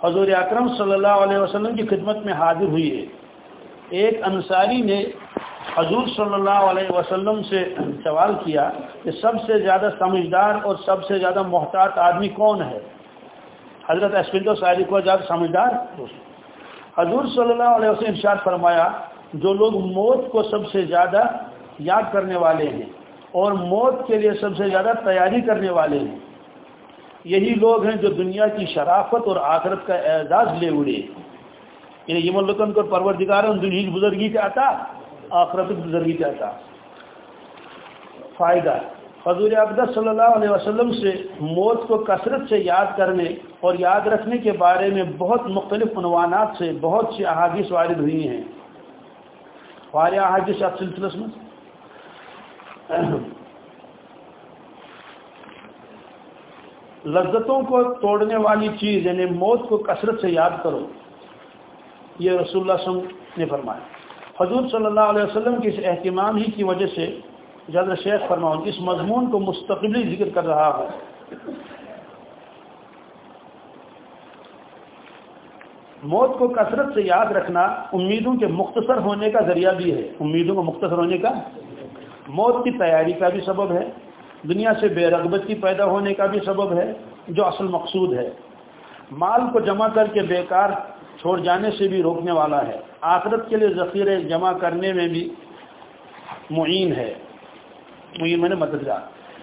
حضور اکرم صلی اللہ علیہ وسلم کی خدمت میں حاضر ہوئی ہے۔ ایک انصاری نے حضور صلی اللہ علیہ وسلم سے سوال کیا کہ سب سے زیادہ سمجھدار اور سب سے زیادہ محتاط آدمی کون ہے؟ حضرت اسفند و ساری کو زیادہ سمجھدار؟ حضور صلی اللہ علیہ وسلم ارشاد فرمایا، جو لوگ موت کو سب سے زیادہ یاد کرنے والے ہیں اور موت کے لیے سب سے زیادہ تیاری کرنے والے ہیں یہی لوگ ہیں جو دنیا کی شرافت اور آخرت کا اعزاز لے اڑے۔ یعنی یہ لکن کو پروردگار دنیا بزرگی کا آتا، آخرت بزرگی کا آتا۔ فائدہ، حضور اقدس صلی اللہ علیہ وسلم سے موت کو کثرت سے یاد کرنے اور یاد رکھنے کے بارے میں بہت مختلف عنوانات سے بہت سی احادیث وارد ہوئی ہیں۔ واریہ احادیث آپ سلسلس میں لذتوں کو توڑنے والی چیز یعنی موت کو کثرت سے یاد کرو۔ یہ رسول اللہ صلی اللہ علیہ وسلم نے فرمایا۔ حضور صلی اللہ علیہ وسلم کے اس اہتمام ہی کی وجہ سے جد شیخ فرماؤں، اس مضمون کو مستقبلی ذکر کر رہا ہوں۔ موت کو کثرت سے یاد رکھنا امیدوں کے مختصر ہونے کا ذریعہ بھی ہے۔ امیدوں کو مختصر ہونے کا موت کی تیاری کا بھی سبب ہے، دنیا سے بے رغبت کی پیدا ہونے کا بھی سبب ہے، جو اصل مقصود ہے۔ مال کو جمع کر کے بیکار چھوڑ جانے سے بھی روکنے والا ہے۔ آخرت کے لیے ذخیرے جمع کرنے میں بھی معین ہے۔ معین میں نے مددگار۔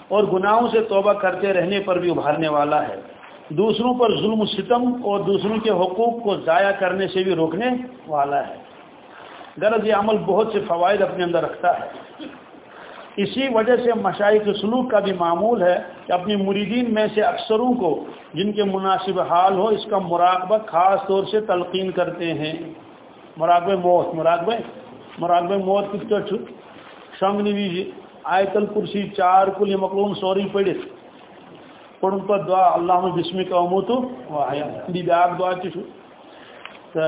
اور گناہوں سے توبہ کرتے رہنے پر بھی ابھارنے والا ہے۔ دوسروں پر ظلم و ستم اور دوسروں کے حقوق کو ضائع کرنے سے بھی روکنے والا ہے۔ غرض یہ عمل بہت سے فوائد اپنے اندر رکھتا ہے۔ اسی وجہ سے مشاہد سلوک کا بھی معمول ہے کہ اپنی مریدین میں سے اکثروں کو جن کے مناسب حال ہو اس کا مراقبہ خاص طور سے تلقین کرتے ہیں۔ مراقبہ موت، مراقبہ مراقبہ موت کت پہ شنگنی وز آیت الکرسی چار کل یہ سوری پڑھت پڑھن پہ دعا، اللہ بسم کا اموت دی بیاکھ دعا تہ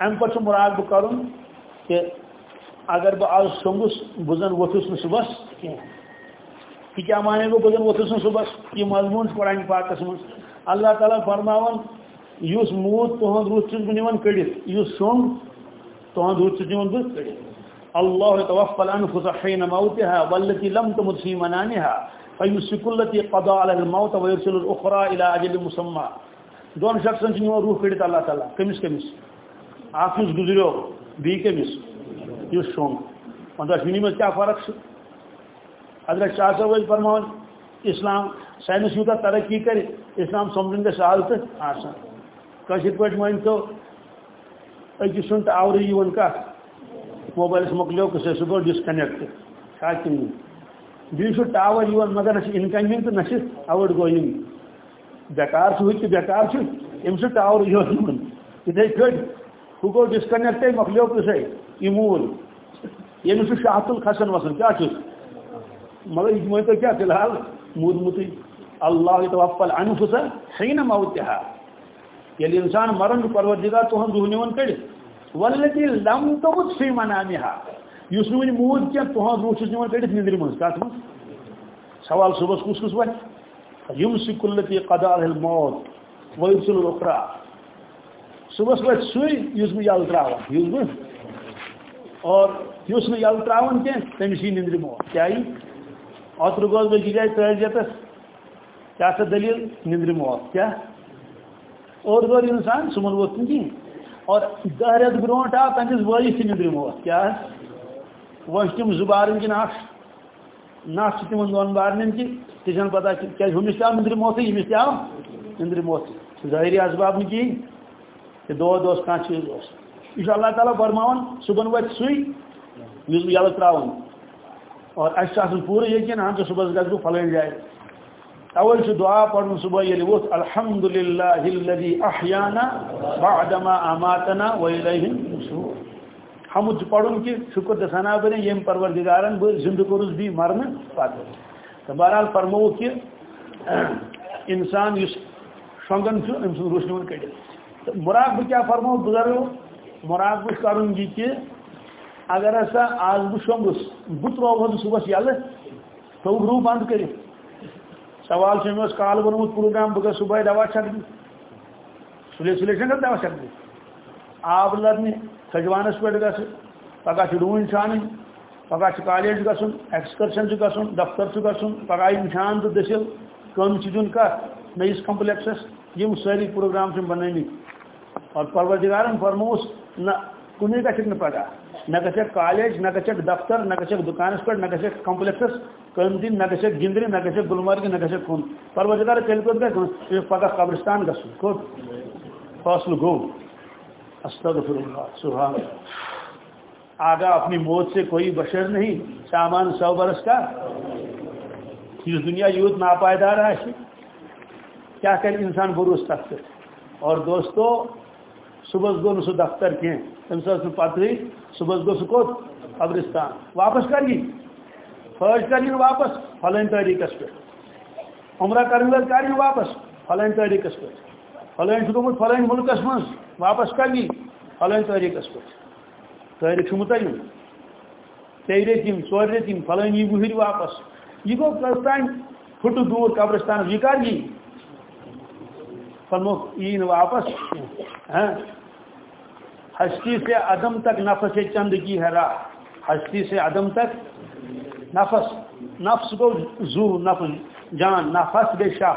ام پہ مراقبہ کرن کہ اگر بہ آج سنگس بزن وتھس نا صبح یہ کیا مانے گو بزن وتھس نا صبح یہ مضمون قرآن پاکس من اللہ تعالیٰ فرماون اس موت تہد روح چھس بہ نوان کڑت اس سنگ تہد روح چھس نوان بہ کڑت اللہ توفى الانفس حين موتها والتي لم تمت في منامها فيمسك التي قضى على الموت ويرسل الاخرى الى اجل مسمى۔ دون شخصن چھ نوان روح کڑت اللہ تعالیٰ کمس کمس اکھ گزریو بی کمس یہ شونگ۔ دشمنی میں کیا فرق سے حضرت شاہ صاحب فرمان اسلام سائنس یوتہ ترقی کر اسلام سمجھن گے سہل تو آسان۔ کشر پہ ون تو اکس سن تو آوری یہ کت موبائلس مکلیو کسے سہ گو ڈسکنیکٹ کھا کن بیس ٹاور یہ مگر نہ انکنوینٹ تو نہ اوٹ گوئنگ بیکار ہو بیکار ام سہ ٹاور یہ اتھے پھر؟ ہو گو ڈسکنیکٹ مکلیو کسے۔ یہ مول یہ سہ شاہت الکھسن وسن کیا مگر یہ مت کیا فی الحال مودمت اللہ توفل انفس حین موتها. یل انسان مرن پروردگار تہن روح نون کڑ والتی لم تمت فی منامها. یس نون مود کیا تہن روح چھ نون کڑ نندر من کات من سوال صبح کس کس وت یمسک التی قضاء الموت. ويرسل الاخرى صبح وت سوی یس بہ یل تراوان یس بہ اور اس نے یل تراون کی تمس یہ نندر موت کیا اوتر گوس بہ جائے ترجیتس کیا سا دلیل؟ نندر موت کیا؟ اور دور انسان سمن ووت کہیں اور دہ رت برونٹ آو تمس وٲلِتھ تہِ نندرِ موت کیا وۄنۍ تم زُبارن کہِ نقش نقش تمن دۄن بارنن تہِ تہِ چھنہٕ پتہ کیٛازِ ہُمِس تہِ آو نندرِ موتٕے ییٚمِس تہِ آو نندرِ موت ظٲہری اسباب نہٕ کِہیٖنۍ کہ دود اوس کانٛہہ چیٖز اوس یہ اللہ تعالیٰ فرماوان صبحن واتہِ سُے یُس بہٕ یلہٕ ترٛاوان اور اَسہِ چھُ آسان پوٗرٕ یقیٖن ہن ژٕ صُبحس گژھٕ اول سے دعا پڑھن صبح یلی ووت الحمد للہ احیانا بعدما اماتنا والیہ النشور حمد پڑھن کہ شکر تہ ثنا بنے یم پروردگارن بہ زندہ کورس بھی مرن پتہ تو بہرحال فرمو کہ انسان اس شونگن چھ ام سن روشنون کڑ مراقبہ کیا فرمو بزرگو مراقبہ کرن یہ کہ اگر ہسا آج بہ شونگس بہ تروہ صبح یل تو روح بند کرے سوال سے میں کال بنوت پروگرام بہ صبح دوا چھکنی سلے سلے چھن دوا چھکنی آب لدنی سجوانس پہ گھس پگہ ڈون چھان پگہ کالج گھن ایکسکرشن گھن دفتر گھن پگہ نشان تو دسل کم دن کت نئیس کمپلیکسس یم ساری پروگرام بنائی اور پروردگارن فرموس، نہ کن گھک پگہ نہ گھک کالج، نہ گھک دفتر، نہ گھک دکانس پہ نہ گھک کمپلیکسس کم دن نہ گھک گندر نہ گھک گلمرگ، نہ گھک کن پروردگار تیل کوت گھر پگہ قبرستان گھن کوت فاصل گو۔ استغفر اللہ۔ سبحان آگا اپنی موت سے کوئی بشر نہیں، سامان سو برس کا۔ یہ دنیا یوت ناپائیدار ہے۔ کیا کر انسان بروس تک اور دوستو صبح گو نسو دفتر کی تم سے صبح گو سکوت قبرستان۔ واپس کر گی فوج کر گی واپس فلن تاریخ پہ عمرہ کرنے کر واپس فلن تاریخ پہ فلن گومت فلن ملکس من واپس کر گی فلن تاریخ پہ تاریخ متعین تیٚیہِ ریٚتۍ یِم ژورِ ریٚتۍ یِم فلٲنی وُہٕرۍ واپس۔ یہ گو کٔژتانۍ پھُٹہٕ دوٗر قبرستان، یہ کر یی فرمو یی نہٕ واپس۔ ہاں۔ ہستی سے عدم تک نفس چندگی ہے راہ۔ ہستی سے عدم تک نفس نفس کو زو، نفس، جان، نفس بے شاہ۔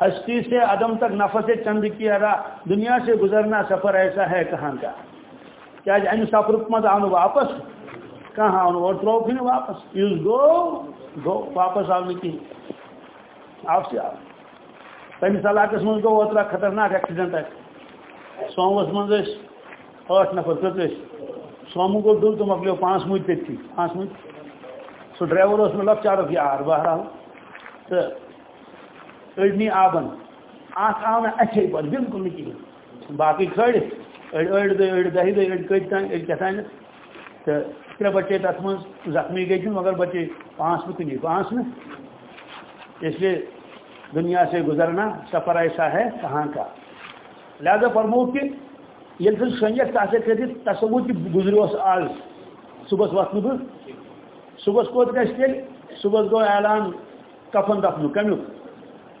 ہستی سے عدم تک نفس چند کی راہ۔ دنیا سے گزرنا سفر ایسا ہے کہاں کا؟ کیا امہ سفر مز آو واپس؟ کہاں آو اور تروک نا واپس۔ اس گو گو واپس آو نہیں آو سے آو تمس علاقس من گو اوترا خطرناک ایکسیڈنٹ اتہ سومس ٲٹھ نفر کٔژ سومو گوٚو ڈُل تہٕ مۄکلیو پانٛژھ مُدۍ تٔتھی پانٛژھ مُدۍ سُہ ڈرٛایوَر اوس مےٚ لۄکچارُک یار بہرحال تہٕ أڑۍ نی آبَن اَکھ آو نہٕ اَتھے اچھا پَتہٕ بِلکُل نہٕ کِہیٖنۍ باقٕے کھٲڑِتھ أڑۍ أڑۍ دۄہ أڑۍ دَہہِ دۄہہِ أڑۍ کٔتۍ تانۍ أڑۍ کیٛاہ تانٮ۪تھ تہٕ ترٛےٚ بَچے تَتھ منٛز زخمی گٔے تِم مگر بَچے پانٛژھ نہٕ کُنی پانٛژھ نہٕ اس لیے دنیا سے گزرنا سفر ایسا ہے، کہاں کا؟ لہذا فرمو کہ یل سن شنگت تاسے کر تصور کہ گزریوس آز صبح وتن بہ صبح کوت گھس تیل صبح گو اعلان کفن دفن کمیک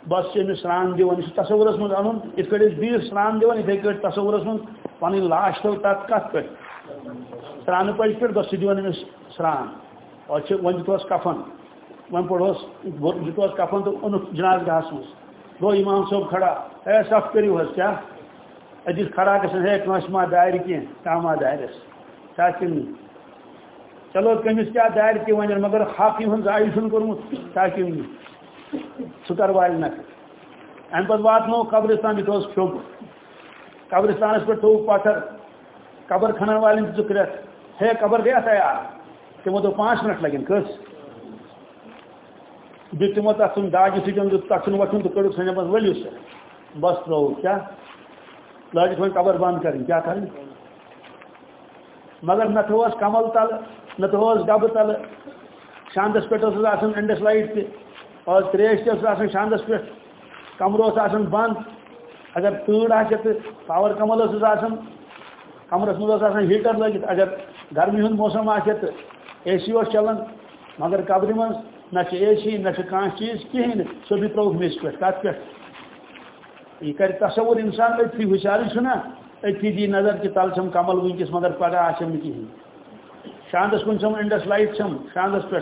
بس سے سران دان یہ تصورس من ان ات پہ بیس سران دان اتھے پہ تصورس من پن لاش تھو تک کت پہ سران پز پہ بس دان امس سران اور ون دس کفن ون پڑھوس دس کفن تو ان جناز گاہس مز گو امام صاحب کھڑا اے سخ کرو حس کیا اتس کھڑا گھن ہے کنس ما دار کی ما دارس کیا چلو کمس کیا دار کی ون مگر حق ہن ضائع چھن کورمت کیا کن سہ کر وال نک ام پتہ واتنو قبرستان یہ پھوک قبرستانس پہ ٹھوک پتھر قبر کھنن والن ذکرت ہے۔ قبر گیا تیار تمو دو پانچ منٹ لگن کس؟ دیت تمو تک داجہ سٹن تک وٹن تو کڑک سنجا بس ؤلِو سا بس ترو کیا؟ لاجک وۄنۍ قبر بند کریں، کیا کریں؟ مگر نہ تھوس کمل تل، نہ تھوس ڈبہ تل۔ شاندس پہ آسان انڈس لائٹ تہ تریش تہ آسان شاندس پہ کمر آسان بند۔ اگر تۭر آسہِ تہٕ پاور کمل ٲسٕس آسان کمرس منٛز اوس آسان لٲگِتھ اگر گرمی ہُنٛد موسم آسہِ تہٕ اے سی اوس چلان مگر قبرِ منٛز، نہ چھِ اے سی نہ چھِ کانٛہہ چیٖز کِہیٖنۍ نہٕ سیوٚدُے ترٛووُکھ میٚژِ پٮ۪ٹھ پٮ۪ٹھ یہ کر تصور انسان اتھی ہوشیار چھنا اتھی دی نظر کہ تل چھم کمل ونکس مگر پگہ آم کہین شاندس کن چھم انڈس لائٹ چھم شاندس پہ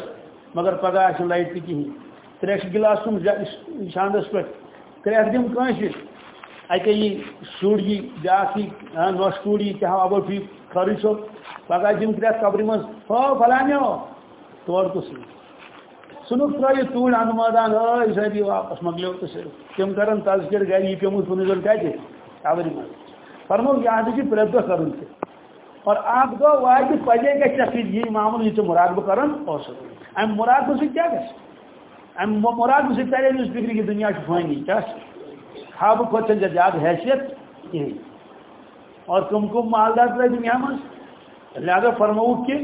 مگر پگہ آم لائٹ تہ کہین تریش گلاس چھم شاندس پہ کریک دم کنس اکے یہ شر یہ بیاکھ یہ نوش کوڑ یہ کیا ہاں، ابو فی خرچ صوب پگہ دم کریک قبر مز۔ ہو فلانے تور تو سی سنک ترا توڑ ان مادان اے سبی واپس مکلیو تو تم کرن تذکر گری یہ پیمو سنی زل کتے قبر مز فرمو یاد کی پرد کرن اور آپ کو واجب پجے گا چفید یہ معمول یہ مراقبہ کرن اور سکتے ام مراقبہ سے کیا گھس ام مراقبہ سے پہلے اس فکری کی دنیا کی فائنی کیا خواب کو چل زیادہ حیثیت، یہی. اور کم کم مالدار تر دنیا میں لہذا فرمو کہ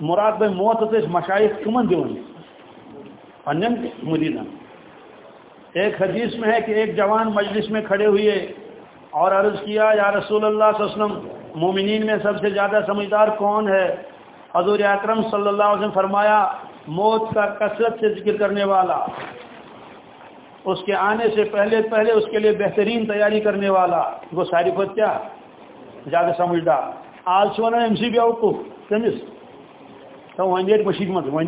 مراد بھائی موت تو اس مشائق کمن دیون پنن مریدن ایک حدیث میں ہے کہ ایک جوان مجلس میں کھڑے ہوئے اور عرض کیا، یا رسول اللہ صلی اللہ علیہ وسلم، مومنین میں سب سے زیادہ سمجھدار کون ہے؟ حضور اکرم صلی اللہ علیہ وسلم فرمایا، موت کا کثرت سے ذکر کرنے والا، اس کے آنے سے پہلے پہلے اس کے لیے بہترین تیاری کرنے والا۔ وہ ساری خود کیا؟ زیادہ سمجھدار۔ آج سونا ایم سی بی اوکو تمس تو وہ مشید مت، وہ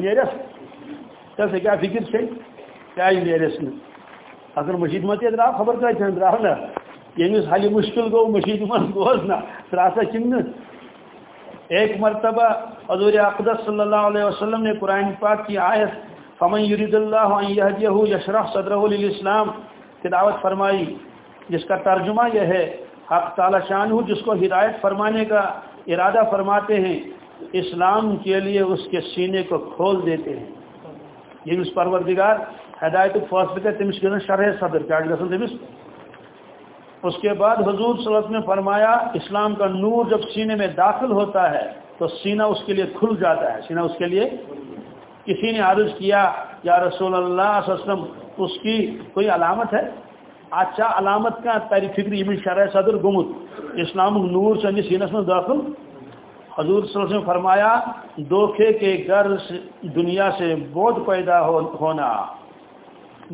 تو کیا فکر سے؟ کیا نیرس اگر مشید مت درا خبر کیا درا نا؟ یمس حل مشکل گو مشید من گوس نا؟ تراسا کن ایک مرتبہ حضور اقدس صلی اللہ علیہ وسلم نے قرآن پاک کی آیت، فمن یرید اللہ ان یہدیہ یشرح صدرہ للاسلام کی دعوت فرمائی، جس کا ترجمہ یہ ہے، حق تعالی شان جس کو ہدایت فرمانے کا ارادہ فرماتے ہیں، اسلام کے لیے اس کے سینے کو کھول دیتے ہیں۔ یہ پروردگار ہدایت فاصل ہے تمس شرح صدر کیا گھن تمس اس کے بعد حضور صلی اللہ علیہ وسلم نے فرمایا، اسلام کا نور جب سینے میں داخل ہوتا ہے تو سینہ اس کے لیے کھل جاتا ہے، سینہ اس کے لیے کسی نے عرض کیا، یا رسول اللہ صلی اللہ علیہ وسلم، اس کی کوئی علامت ہے؟ اچھا علامت کا تاری فکر یہ شرح صدر گمت، اسلام نور سے یعنی سینس میں داخل حضور صلی اللہ علیہ وسلم فرمایا، دھوکے کے گھر دنیا سے بہت پیدا ہونا۔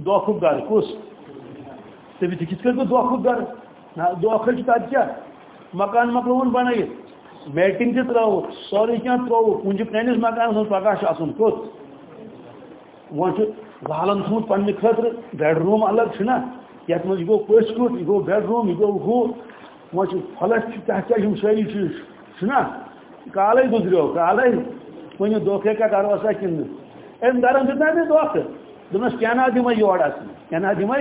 دھوکھ گھر کس تبھی کت کر دھوکھ گھر دھوکھ تب کیا؟ مکان مکلون بنائت میٹنگ تہ ترو سوری کیا ترو کنج پنس مکانس پگہ آن کت وہ والن تھوت پنہ خاطر بیڈ روم الگ نا۔ یت مجھ گو پس کٹ یہ گو بیڈ روم یہ گو ہو وہ فلش تحت ساری چیز نا۔ کالے گزریو کالے ون دھوکھے کا گھر وسا کن ام گرن دتا مے دھوکہ دمس کیا نا دم یور اس کیا نا دم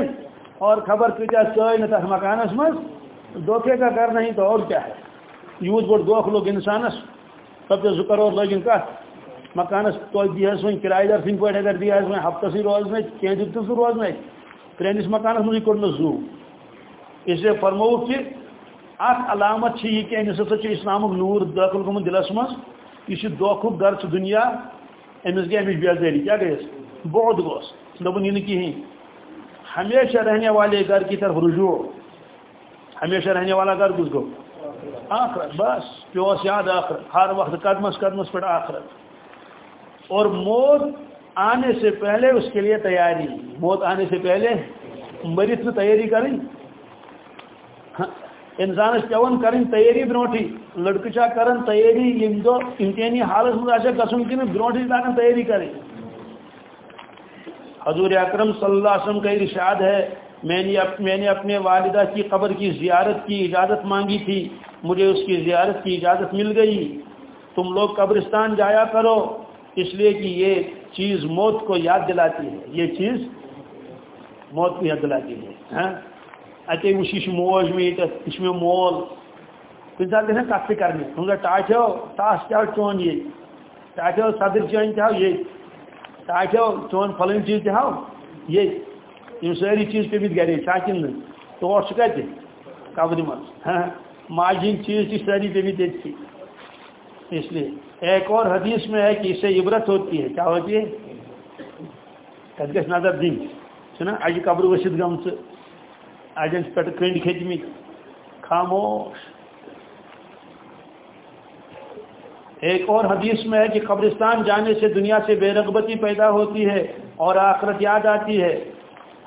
اور خبر کتیا چائے نا تک مکانس مز دھوکھے کا گھر نہیں تو اور کیا ہے؟ یوت بوڑ دھوکھ لوگ انسانس سب سے ذکر اور لوگ کت مکانس تو دیہس وی کرایہ دار سن پہ اگر دیہس وی ہفتہ سی روزن کی دت سہ روزن پرینس مکانس مجھے کوڑ زو۔ اس لیے فرمو کہ اخ علامت یہ کہ امس ہسا اسلام نور داخل گمت دلس مز یہ دھوکھ گر دنیا امس گئی امچ بیزاری کیا گیس بہت گوس دپن یہ کہین ہمیشہ رہنے والے گھر کی طرف رجوع۔ ہمیشہ رہنے والا گھر کس گو آخرت، بس، پیوس یاد آخرت۔ ہر وقت قدمس قدمس پر آخرت۔ اور موت آنے سے پہلے اس کے لیے تیاری۔ موت آنے سے پہلے مرت میں تیاری کریں ہاں، انسانس پیون کریں تیاری بروٹھی لڑکہ چاہ کرن تیاری یم دو امتحانی حالت میں آشا قسم کی بروٹھی لاگن تیاری کریں حضور اکرم صلی اللہ علیہ وسلم کا ارشاد ہے، میں نے میں نے اپنے والدہ کی قبر کی زیارت کی اجازت مانگی تھی، مجھے اس کی زیارت کی اجازت مل گئی۔ تم لوگ قبرستان جایا کرو، اس لیے کہ یہ چیز موت کو یاد دلاتی ہے۔ یہ چیز موت کو یاد دلاتی ہے۔ ہاں؟ اچھا اتے وشی موج میں اس میں مول. کن سات گھن کت کرنے تم ٹاٹو تاس کیا چون یہ. ٹاٹو صدر چون کیا یہ. تاکہ چون فلن چیز تہ ہاو یہ. یہ ساری چیز پہ بھی گرے چاکن تور کتہ قبر جی؟ مز ہاں. ماجن چیز تھی ساری پہ بھی دیتی اس لیے. ایک اور حدیث میں ہے کہ اس سے عبرت ہوتی ہے. کیا ہوتی ہے؟ تک گھس نظر دن چھنا اجہ قبر ورست گم اجن پہ کنڈ کھتمت خاموش۔ ایک اور حدیث میں ہے کہ قبرستان جانے سے دنیا سے بے رغبتی پیدا ہوتی ہے اور آخرت یاد آتی ہے۔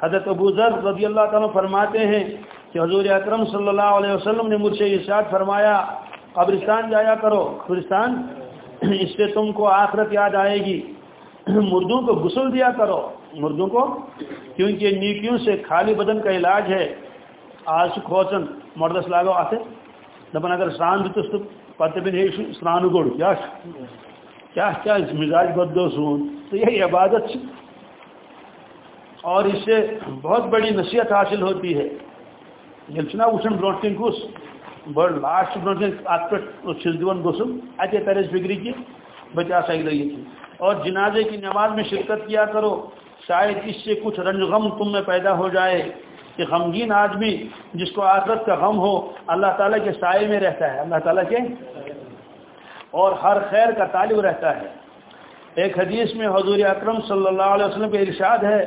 حضرت ابو ذر رضی اللہ تعالیٰ فرماتے ہیں کہ حضور اکرم صلی اللہ علیہ وسلم نے مجھ سے ارشاد فرمایا، قبرستان جایا کرو۔ قبرستان، اس سے تم کو آخرت یاد آئے گی۔ مردوں کو غسل دیا کرو۔ مردوں کو؟ کیونکہ نیکیوں سے خالی بدن کا علاج ہے۔ آج کھوچن مردس لاگو آتے۔ دپن اگر سران دتس تو پتہ بھی نہیں سران گوڑ کیا کیا کیا مزاج بدو سون تو یہی عبادت اور اس سے بہت بڑی نصیحت حاصل ہوتی ہے۔ یل چنا وچن برونٹ کن کس بڑ لاسٹ برونٹ کن ات پہ چھس دون گسم اتے تر فکری کی۔ بچا سکتا یہ اور جنازے کی نماز میں شرکت کیا کرو۔ شاید اس سے کچھ رنج غم تم میں پیدا ہو جائے کہ غمگین آدمی جس کو آخرت کا غم ہو، اللہ تعالیٰ کے سائے میں رہتا ہے۔ اللہ تعالیٰ کے اور ہر خیر کا تعلق رہتا ہے۔ ایک حدیث میں حضور اکرم صلی اللہ علیہ وسلم کے ارشاد ہے،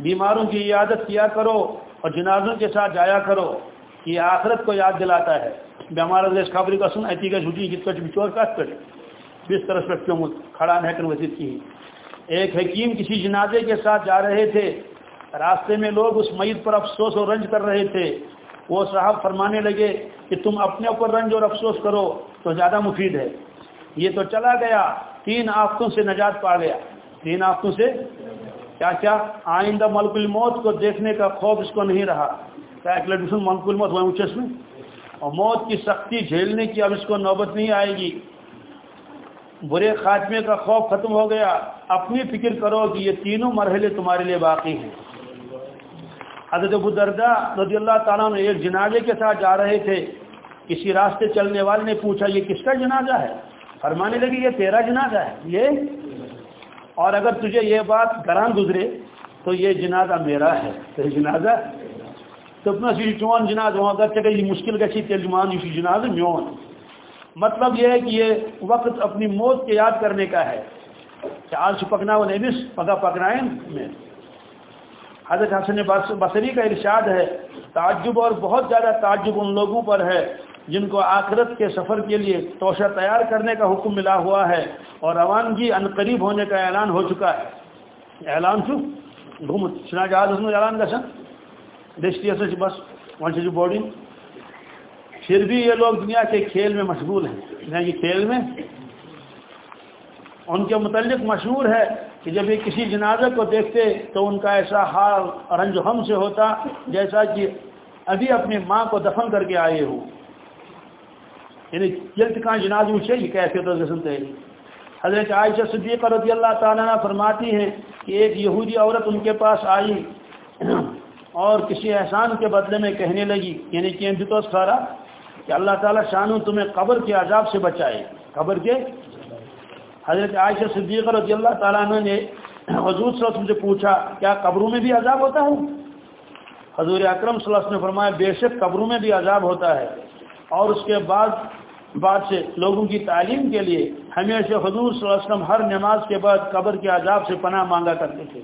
بیماروں کی عیادت کیا کرو اور جنازوں کے ساتھ جایا کرو، یہ آخرت کو یاد دلاتا ہے۔ بیمار خبری کا سن ایتی کا جھوٹی کت کچھ بچور کٹ بس طرح سے کیوں کھڑا نہ کر وزید کی۔ ایک حکیم کسی جنازے کے ساتھ جا رہے تھے۔ راستے میں لوگ اس میت پر افسوس اور رنج کر رہے تھے۔ وہ صاحب فرمانے لگے کہ تم اپنے اوپر رنج اور افسوس کرو، تو زیادہ مفید ہے۔ یہ تو چلا گیا۔ تین آفتوں سے نجات پا گیا۔ تین آفتوں سے کیا کیا؟ آئندہ ملک الموت کو دیکھنے کا خوف اس کو نہیں رہا۔ کیا ایک ملک الموت ہوئے اونچے میں اور موت کی سختی جھیلنے کی اب اس کو نوبت نہیں آئے گی۔ برے خاتمے کا خوف ختم ہو گیا۔ اپنی فکر کرو کہ یہ تینوں مرحلے تمہارے لیے باقی ہیں۔ حضرت ابو دردہ رضی اللہ تعالیٰ نے ایک جنازے کے ساتھ جا رہے تھے۔ کسی راستے چلنے والے نے پوچھا، یہ کس کا جنازہ ہے؟ فرمانے لگی یہ تیرا جنازہ ہے۔ یہ؟ اور اگر تجھے یہ بات گران گزرے تو یہ جنازہ میرا ہے۔ تو یہ جنازہ؟ تو اپنا سی چون جناز وہاں اگر چکے یہ مشکل گچھی تیلمان یہ جناز میون مطلب یہ ہے کہ یہ وقت اپنی موت کے یاد کرنے کا ہے کہ آج پکنا وہ نہیں پگا پکنائیں میں۔ حضرت حسن بصری کا ارشاد ہے، تعجب اور بہت زیادہ تعجب ان لوگوں پر ہے جن کو آخرت کے سفر کے لیے توشہ تیار کرنے کا حکم ملا ہوا ہے اور روانگی ان قریب ہونے کا اعلان ہو چکا ہے۔ اعلان چھو گھوم چنا جہاز اعلان کا سن۔ دشتی سے جی بس، وہاں سے جو بورڈنگ پھر بھی یہ لوگ دنیا کے کھیل میں مشغول ہیں۔ دنیا کے کھیل میں ان کے متعلق مشہور ہے کہ جب یہ کسی جنازے کو دیکھتے تو ان کا ایسا حال رنج ہم سے ہوتا جیسا کہ ابھی اپنی ماں کو دفن کر کے آئے ہوں یعنی جلد کہاں جناز اونچے یہ کیسے تو سنتے ہیں حضرت عائشہ صدیقہ رضی اللہ تعالیٰ فرماتی ہیں کہ ایک یہودی عورت ان کے پاس آئی اور کسی احسان کے بدلے میں کہنے لگی یعنی کہ تو سارا کہ اللہ تعالیٰ شانو تمہیں قبر کے عذاب سے بچائے۔ قبر کے؟ حضرت عائشہ صدیقہ رضی اللہ تعالیٰ عنہ نے حضور صلی اللہ علیہ وسلم سے پوچھا، کیا قبروں میں بھی عذاب ہوتا ہے؟ حضور اکرم صلی اللہ علیہ وسلم نے فرمایا، بے شک قبروں میں بھی عذاب ہوتا ہے۔ اور اس کے بعد بعد سے لوگوں کی تعلیم کے لیے ہمیشہ حضور صلی اللہ علیہ وسلم ہر نماز کے بعد قبر کے عذاب سے پناہ مانگا کرتے تھے۔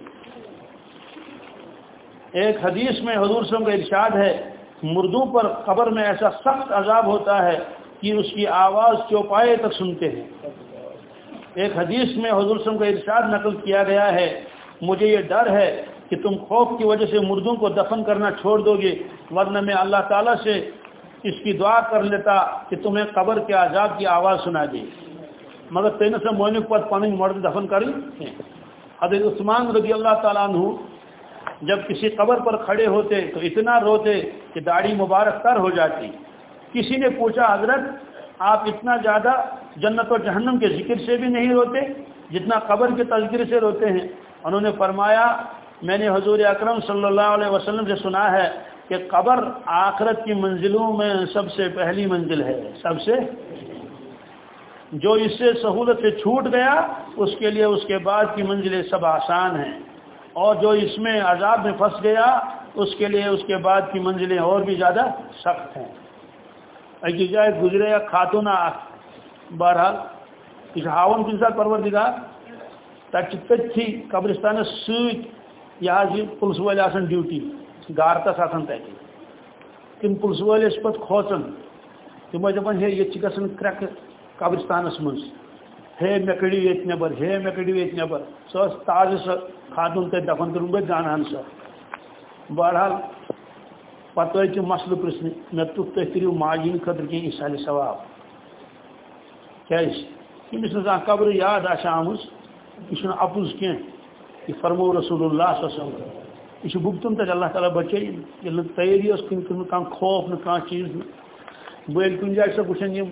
ایک حدیث میں حضور صلی اللہ علیہ وسلم کا ارشاد ہے مردوں پر قبر میں ایسا سخت عذاب ہوتا ہے کہ اس کی آواز چوپائے تک سنتے ہیں۔ ایک حدیث میں حضور وسلم کا ارشاد نقل کیا گیا ہے۔ مجھے یہ ڈر ہے کہ تم خوف کی وجہ سے مردوں کو دفن کرنا چھوڑ دو گے، ورنہ میں اللہ تعالیٰ سے اس کی دعا کر لیتا کہ تمہیں قبر کے عذاب کی آواز سنا دی مگر تین سے مونک پر پانی مرد دفن کری حضرت عثمان رضی اللہ تعالیٰ عنہ جب کسی قبر پر کھڑے ہوتے تو اتنا روتے کہ داڑھی مبارک تر ہو جاتی۔ کسی نے پوچھا، حضرت، آپ اتنا زیادہ جنت و جہنم کے ذکر سے بھی نہیں روتے جتنا قبر کے تذکر سے روتے ہیں؟ انہوں نے فرمایا، میں نے حضور اکرم صلی اللہ علیہ وسلم سے سنا ہے کہ قبر آخرت کی منزلوں میں سب سے پہلی منزل ہے، سب سے۔ جو اس سے سہولت سے چھوٹ گیا، اس کے لیے اس کے بعد کی منزلیں سب آسان ہیں۔ اور جو اس میں عذاب میں پھنس گیا، اس کے لیے اس کے بعد کی منزلیں اور بھی زیادہ سخت ہیں۔ جائے گزرے یا خاتون بہرحال یہ ہاون کن سات پرور دگار تک تھی قبرستان ست جی یہ پلس ول آسان ڈیوٹی گارتس آسان تک تم پلس ول پہ کھوچان تم دپان ہے یہ گھن کرک قبرستانس من ہے مے کڑو یہ نبر ہے مے کڑو یہ نبر سو تازہ سو خاتون تک دفن کر بہت زانان سو بہرحال پتہ مسلہ پرسن مے تک تھی کرو ماجین خطر کی سال ثواب کیس امس نا قبر یاد آ آمز یہ اپز کی یہ فرمو رسول اللہ صلی اللہ علیہ وسلم یہ بھگتن تک اللہ تعالیٰ بچے یل تیاری اس کن کن کان خوف نہ کان چیز بل کن جائے سب وچن یم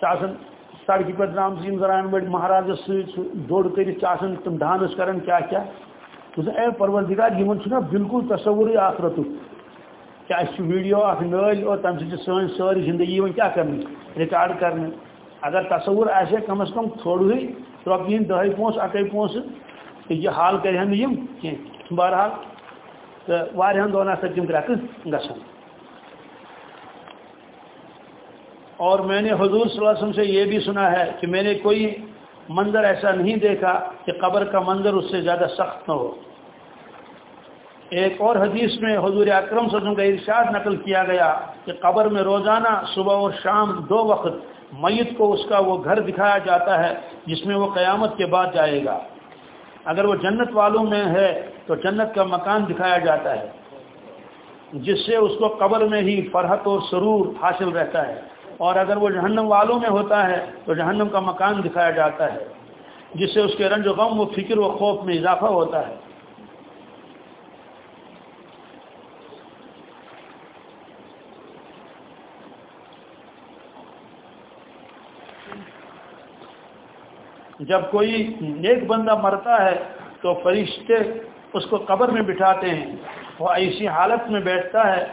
چاسن سڑکی پہ درام زران بڑ مہاراج ست دوڑ کر تم ڈانس کرن کیا کیا؟ اے پروردگار یمن بالکل تصور آخرت کیا اس ویڈیو اخ نل اور تم سے سن ساری زندگی ون کیا کرنی؟ ریکارڈ کرنے اگر تصور ایسے کم از کم تھوڑی رۄپیہِ ہٕنٛدۍ دہے پونٛسہٕ اَکے پونٛسہٕ یہ حال کرہن نہٕ یِم کینٛہہ بہرحال تہٕ واریاہن دۄہن ہسا تِم گرٛٮ۪کہٕ گژھان اور میں نے حضور صلی اللہ علیہ وسلم سے یہ بھی سنا ہے کہ میں نے کوئی منظر ایسا نہیں دیکھا کہ قبر کا منظر اس سے زیادہ سخت نہ ہو۔ ایک اور حدیث میں حضور اکرم صلی اللہ علیہ وسلم کا ارشاد نقل کیا گیا کہ قبر میں روزانہ صبح اور شام دو وقت میت کو اس کا وہ گھر دکھایا جاتا ہے جس میں وہ قیامت کے بعد جائے گا۔ اگر وہ جنت والوں میں ہے تو جنت کا مکان دکھایا جاتا ہے، جس سے اس کو قبر میں ہی فرحت اور سرور حاصل رہتا ہے۔ اور اگر وہ جہنم والوں میں ہوتا ہے تو جہنم کا مکان دکھایا جاتا ہے، جس سے اس کے رنج و غم و فکر و خوف میں اضافہ ہوتا ہے۔ جب کوئی نیک بندہ مرتا ہے تو فرشتے اس کو قبر میں بٹھاتے ہیں، وہ ایسی حالت میں بیٹھتا ہے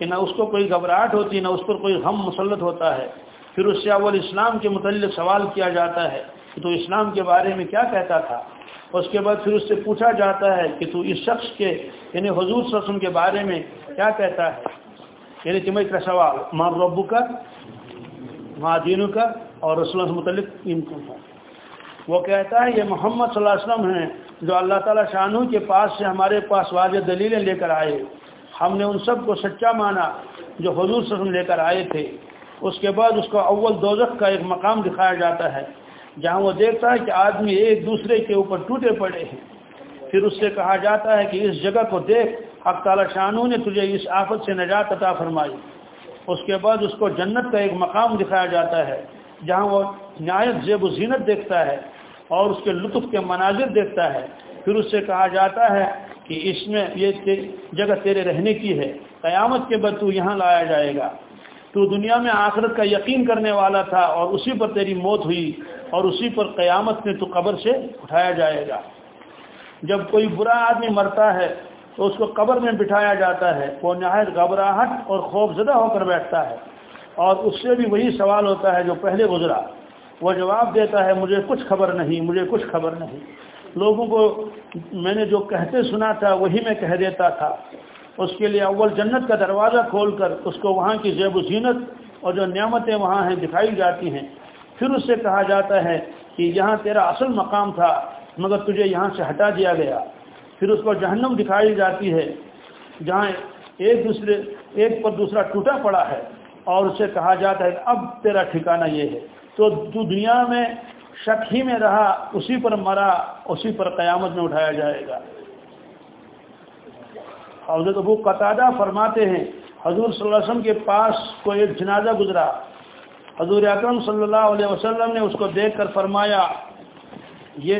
کہ نہ اس کو کوئی گھبراہٹ ہوتی، نہ اس پر کوئی غم مسلط ہوتا ہے۔ پھر اس سے اول اسلام کے متعلق سوال کیا جاتا ہے کہ تو اسلام کے بارے میں کیا کہتا تھا؟ اس کے بعد پھر اس سے پوچھا جاتا ہے کہ تو اس شخص کے یعنی حضور وسلم کے بارے میں کیا کہتا ہے؟ یعنی تمہیں کا سوال ماں ربو کا ماں دینوں کا اور رسول سے متعلق ان کو وہ کہتا ہے، یہ محمد صلی اللہ علیہ وسلم ہیں جو اللہ تعالیٰ شانو کے پاس سے ہمارے پاس واضح دلیلیں لے کر آئے۔ ہم نے ان سب کو سچا مانا جو حضور صلی اللہ علیہ وسلم لے کر آئے تھے۔ اس کے بعد اس کو اول دوزخ کا ایک مقام دکھایا جاتا ہے، جہاں وہ دیکھتا ہے کہ آدمی ایک دوسرے کے اوپر ٹوٹے پڑے ہیں۔ پھر اس سے کہا جاتا ہے کہ اس جگہ کو دیکھ، حق تعالیٰ شانو نے تجھے اس آفت سے نجات عطا فرمائی۔ اس کے بعد اس کو جنت کا ایک مقام دکھایا جاتا ہے، جہاں وہ نہایت زیب و زینت دیکھتا ہے اور اس کے لطف کے مناظر دیکھتا ہے۔ پھر اس سے کہا جاتا ہے کہ اس میں یہ جگہ تیرے رہنے کی ہے۔ قیامت کے بعد تو یہاں لایا جائے گا۔ تو دنیا میں آخرت کا یقین کرنے والا تھا اور اسی پر تیری موت ہوئی اور اسی پر قیامت میں تو قبر سے اٹھایا جائے گا۔ جب کوئی برا آدمی مرتا ہے تو اس کو قبر میں بٹھایا جاتا ہے۔ وہ نہایت گھبراہٹ اور خوف زدہ ہو کر بیٹھتا ہے۔ اور اس سے بھی وہی سوال ہوتا ہے جو پہلے گزرا۔ وہ جواب دیتا ہے، مجھے کچھ خبر نہیں، مجھے کچھ خبر نہیں۔ لوگوں کو میں نے جو کہتے سنا تھا وہی میں کہہ دیتا تھا۔ اس کے لیے اول جنت کا دروازہ کھول کر اس کو وہاں کی زیب و زینت اور جو نعمتیں وہاں ہیں دکھائی جاتی ہیں۔ پھر اس سے کہا جاتا ہے کہ یہاں تیرا اصل مقام تھا، مگر تجھے یہاں سے ہٹا دیا گیا۔ پھر اس کو جہنم دکھائی جاتی ہے، جہاں ایک دوسرے، ایک پر دوسرا ٹوٹا پڑا ہے۔ اور اسے کہا جاتا ہے کہ اب تیرا ٹھکانہ یہ ہے۔ تو دنیا میں شک ہی میں رہا، اسی پر مرا، اسی پر قیامت میں اٹھایا جائے گا۔ حضرت ابو قطادہ فرماتے ہیں، حضور صلی اللہ علیہ وسلم کے پاس کوئی ایک جنازہ گزرا۔ حضور اکرم صلی اللہ علیہ وسلم نے اس کو دیکھ کر فرمایا، یہ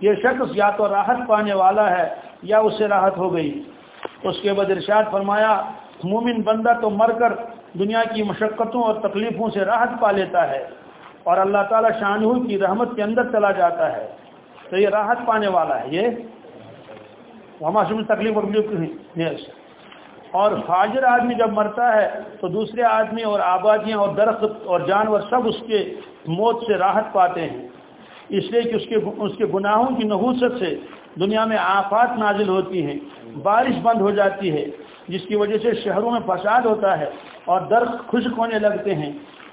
یہ شخص یا تو راحت پانے والا ہے یا اس سے راحت ہو گئی۔ اس کے بعد ارشاد فرمایا، مومن بندہ تو مر کر دنیا کی مشقتوں اور تکلیفوں سے راحت پا لیتا ہے۔ اور اللہ تعالیٰ شاہ کی رحمت کے اندر چلا جاتا ہے۔ تو یہ راحت پانے والا ہے۔ یہ ہمارے تکلیف وکلیف اور فاجر آدمی جب مرتا ہے تو دوسرے آدمی اور آبادیاں اور درخت اور جانور سب اس کے موت سے راحت پاتے ہیں۔ اس لیے کہ اس کے اس کے گناہوں کی نحوست سے دنیا میں آفات نازل ہوتی ہیں۔ بارش بند ہو جاتی ہے، جس کی وجہ سے شہروں میں فساد ہوتا ہے اور درخت خشک ہونے لگتے ہیں۔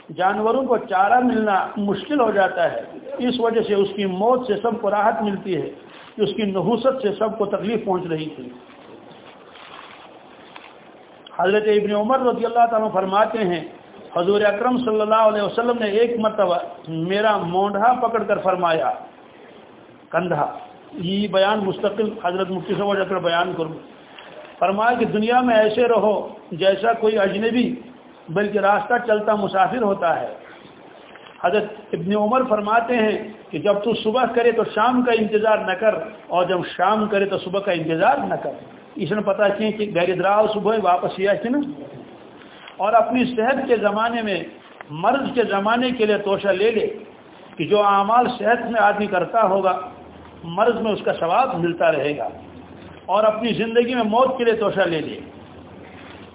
جانوروں کو چارہ ملنا مشکل ہو جاتا ہے۔ اس وجہ سے اس کی موت سے سب کو راحت ملتی ہے۔ کہ اس کی نحوست سے سب کو تکلیف پہنچ رہی تھی۔ حضرت ابن عمر رضی اللہ تعالیٰ فرماتے ہیں، حضور اکرم صلی اللہ علیہ وسلم نے ایک مرتبہ میرا مونڈھا پکڑ کر فرمایا، کندھا، یہ بیان مستقل حضرت مفتی سے وجہ کر بیان کروں۔ فرمایا کہ دنیا میں ایسے رہو جیسا کوئی اجنبی بلکہ راستہ چلتا مسافر ہوتا ہے۔ حضرت ابن عمر فرماتے ہیں کہ جب تو صبح کرے تو شام کا انتظار نہ کر اور جب شام کرے تو صبح کا انتظار نہ کر۔ اس نے پتا کی کہ گھر دراؤ صبح واپس یہ نا۔ اور اپنی صحت کے زمانے میں، مرض کے زمانے کے لیے توشہ لے لے کہ جو اعمال صحت میں آدمی کرتا ہوگا، مرض میں اس کا ثواب ملتا رہے گا۔ اور اپنی زندگی میں موت کے لیے توشہ لے لے۔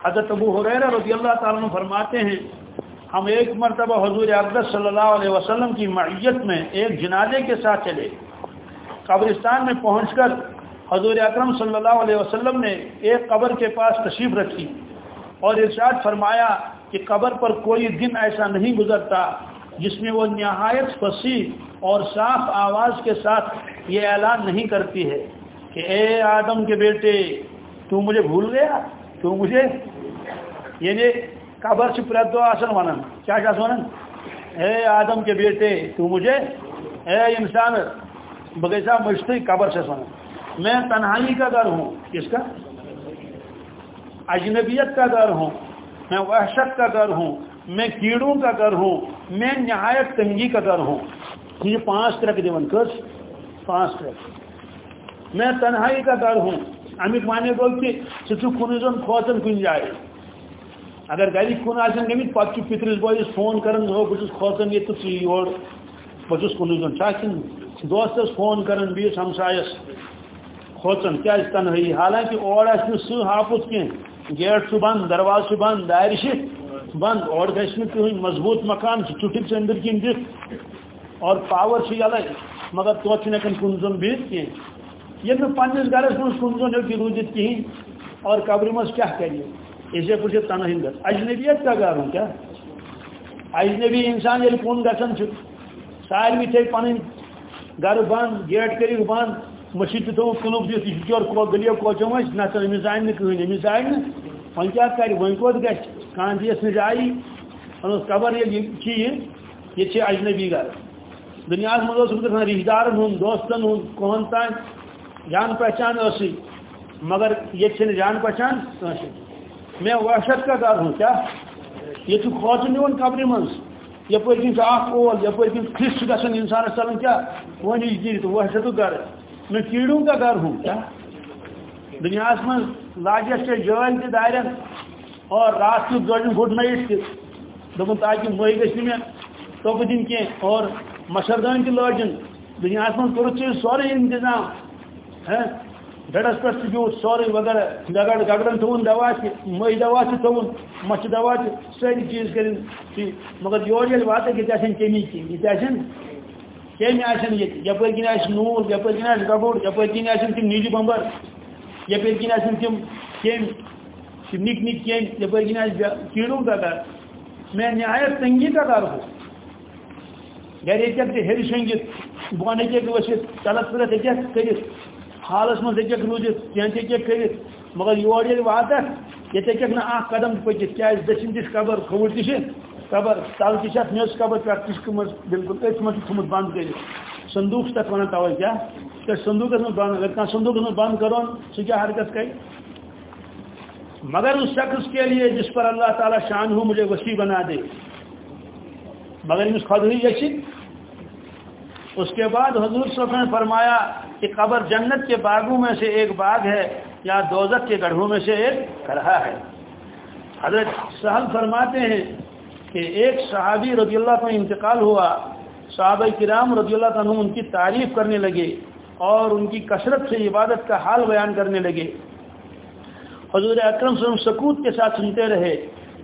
حضرت ابو حریرہ رضی اللہ تعالیٰ عنہ فرماتے ہیں، ہم ایک مرتبہ حضور اقدس صلی اللہ علیہ وسلم کی معیت میں ایک جنازے کے ساتھ چلے۔ قبرستان میں پہنچ کر حضور اکرم صلی اللہ علیہ وسلم نے ایک قبر کے پاس تشریف رکھی اور ارشاد فرمایا کہ قبر پر کوئی دن ایسا نہیں گزرتا جس میں وہ نہایت فصیح اور صاف آواز کے ساتھ یہ اعلان نہیں کرتی ہے کہ اے آدم کے بیٹے، تو مجھے بھول گیا؟ تو مجھے یعنی قبر سے پرت دو آسن ونن کیا کیا ونن اے آدم کے بیٹے، تو مجھے، اے انسان بغیسا مشتری قبر سے ونن میں تنہائی کا در ہوں۔ کس کا؟ اجنبیت کا در ہوں۔ میں وحشت کا در ہوں۔ میں کیڑوں کا در ہوں۔ میں نہایت تنگی کا در ہوں۔ یہ پانچ طرح کے دیون کس؟ پانچ طرح میں تنہائی کا در ہوں۔ امیک مانے گو کہ ٹھیک کن زن کھوچن کن جائے اگر گھر کن آن گمت پہ پترس بویس فون کران ہو بس کھوچان یہ تو یور بس کن زن چاہن دوستس فون کران بیس ہمسایس کھوچان کیا تنہائی حالانکہ اور سہ ہاپت کی گیٹ بند درواز بند دار بند اور گھس کہین مضبوط مکان چٹک اندر کن دت اور پاور یل مگر توت ہکان کن زن بہت کی یہ پنس گرس من کن زن ہوں روزت کہین اور قبر مز کیا کریے اسے پہ تنہی گھر اجنبیت کا گھر کیا؟ اجنبی انسان یل کن گھن ساروی تھے پن گھر بند گیٹ کر بند مشید تھو کلوب دت یہ چور گلیو کوچو مس نہ امس زان کہین امس زان وی کیا کر وی کوت گھس کان نش آئی قبر یہ اجنبی گھر دنیا مز رشتہ دارن ہند دوستن ہند کہن تان جان پہچان اسی، مگر یہ جان پہچان میں وحشت کا دار ہوں، کیا؟ یہ تو کھوچ نیون قبر من یپ کن اخ اول یپ کن کھس گھن انسان چلان کیا؟ وہ نیچ جی، تو وحشت گھر میں کیڑوں کا گھر ہوں، کیا؟ دنیا من لاجس کے جال تہ دارن اور رات کی گڑ پھٹ نئٹ دن تاکہ مئی گھس میں توپ دن کی اور مچھردان تہ لاجن دنیا من کور سورے انتظام۔ ڈڑس پہ بیوٹ سوری وغیرہ گگڑ گگڑن تھون دوا مئی دوا تھون مچھ دوا ساری چیز کریں مگر یور یل وات یہ کمی کی یہ کمی آن یپ کن آ نول یپ کن آ گبڑ یپ کن آن تم نیجی بمبر یپ کن آن تم کم نک نک کم یپ کن آ کیڑوں کا میں نہایت تنگی کا گھر ہوں۔ گھر ہر ہر شنگت بون ہیک ورتھ چلت پھرت ہیک کر حالس من ہیک روزت کی ہیک کر مگر یور یل وات یہ ہیک نا اخ قدم پکت کیا دچن تش قبر کھوٹ تہ قبر تل تہ میس قبر پہ تش کمز بالکل ات من تھومت بند کر صندوق تک ونان توے کیا؟ کہ صندوق من بند اگر کھانا صندوق من بند کرون سہ کیا حرکت کر مگر اس شخص کے لیے جس پر اللہ تعالی شان ہو مجھے وسیع بنا دے. مگر امس خود ہی یچ اس کے بعد حضور صلی اللہ علیہ وسلم نے فرمایا کہ قبر جنت کے باغوں میں سے ایک باغ ہے یا دوزت کے گڑھوں میں سے ایک کرہا ہے۔ حضرت سہل فرماتے ہیں کہ ایک صحابی رضی اللہ عنہ انتقال ہوا۔ صحابہ کرام رضی اللہ عنہ ان کی تعریف کرنے لگے اور ان کی کثرت سے عبادت کا حال بیان کرنے لگے۔ حضور اکرم صلی اللہ علیہ وسلم سکوت کے ساتھ سنتے رہے۔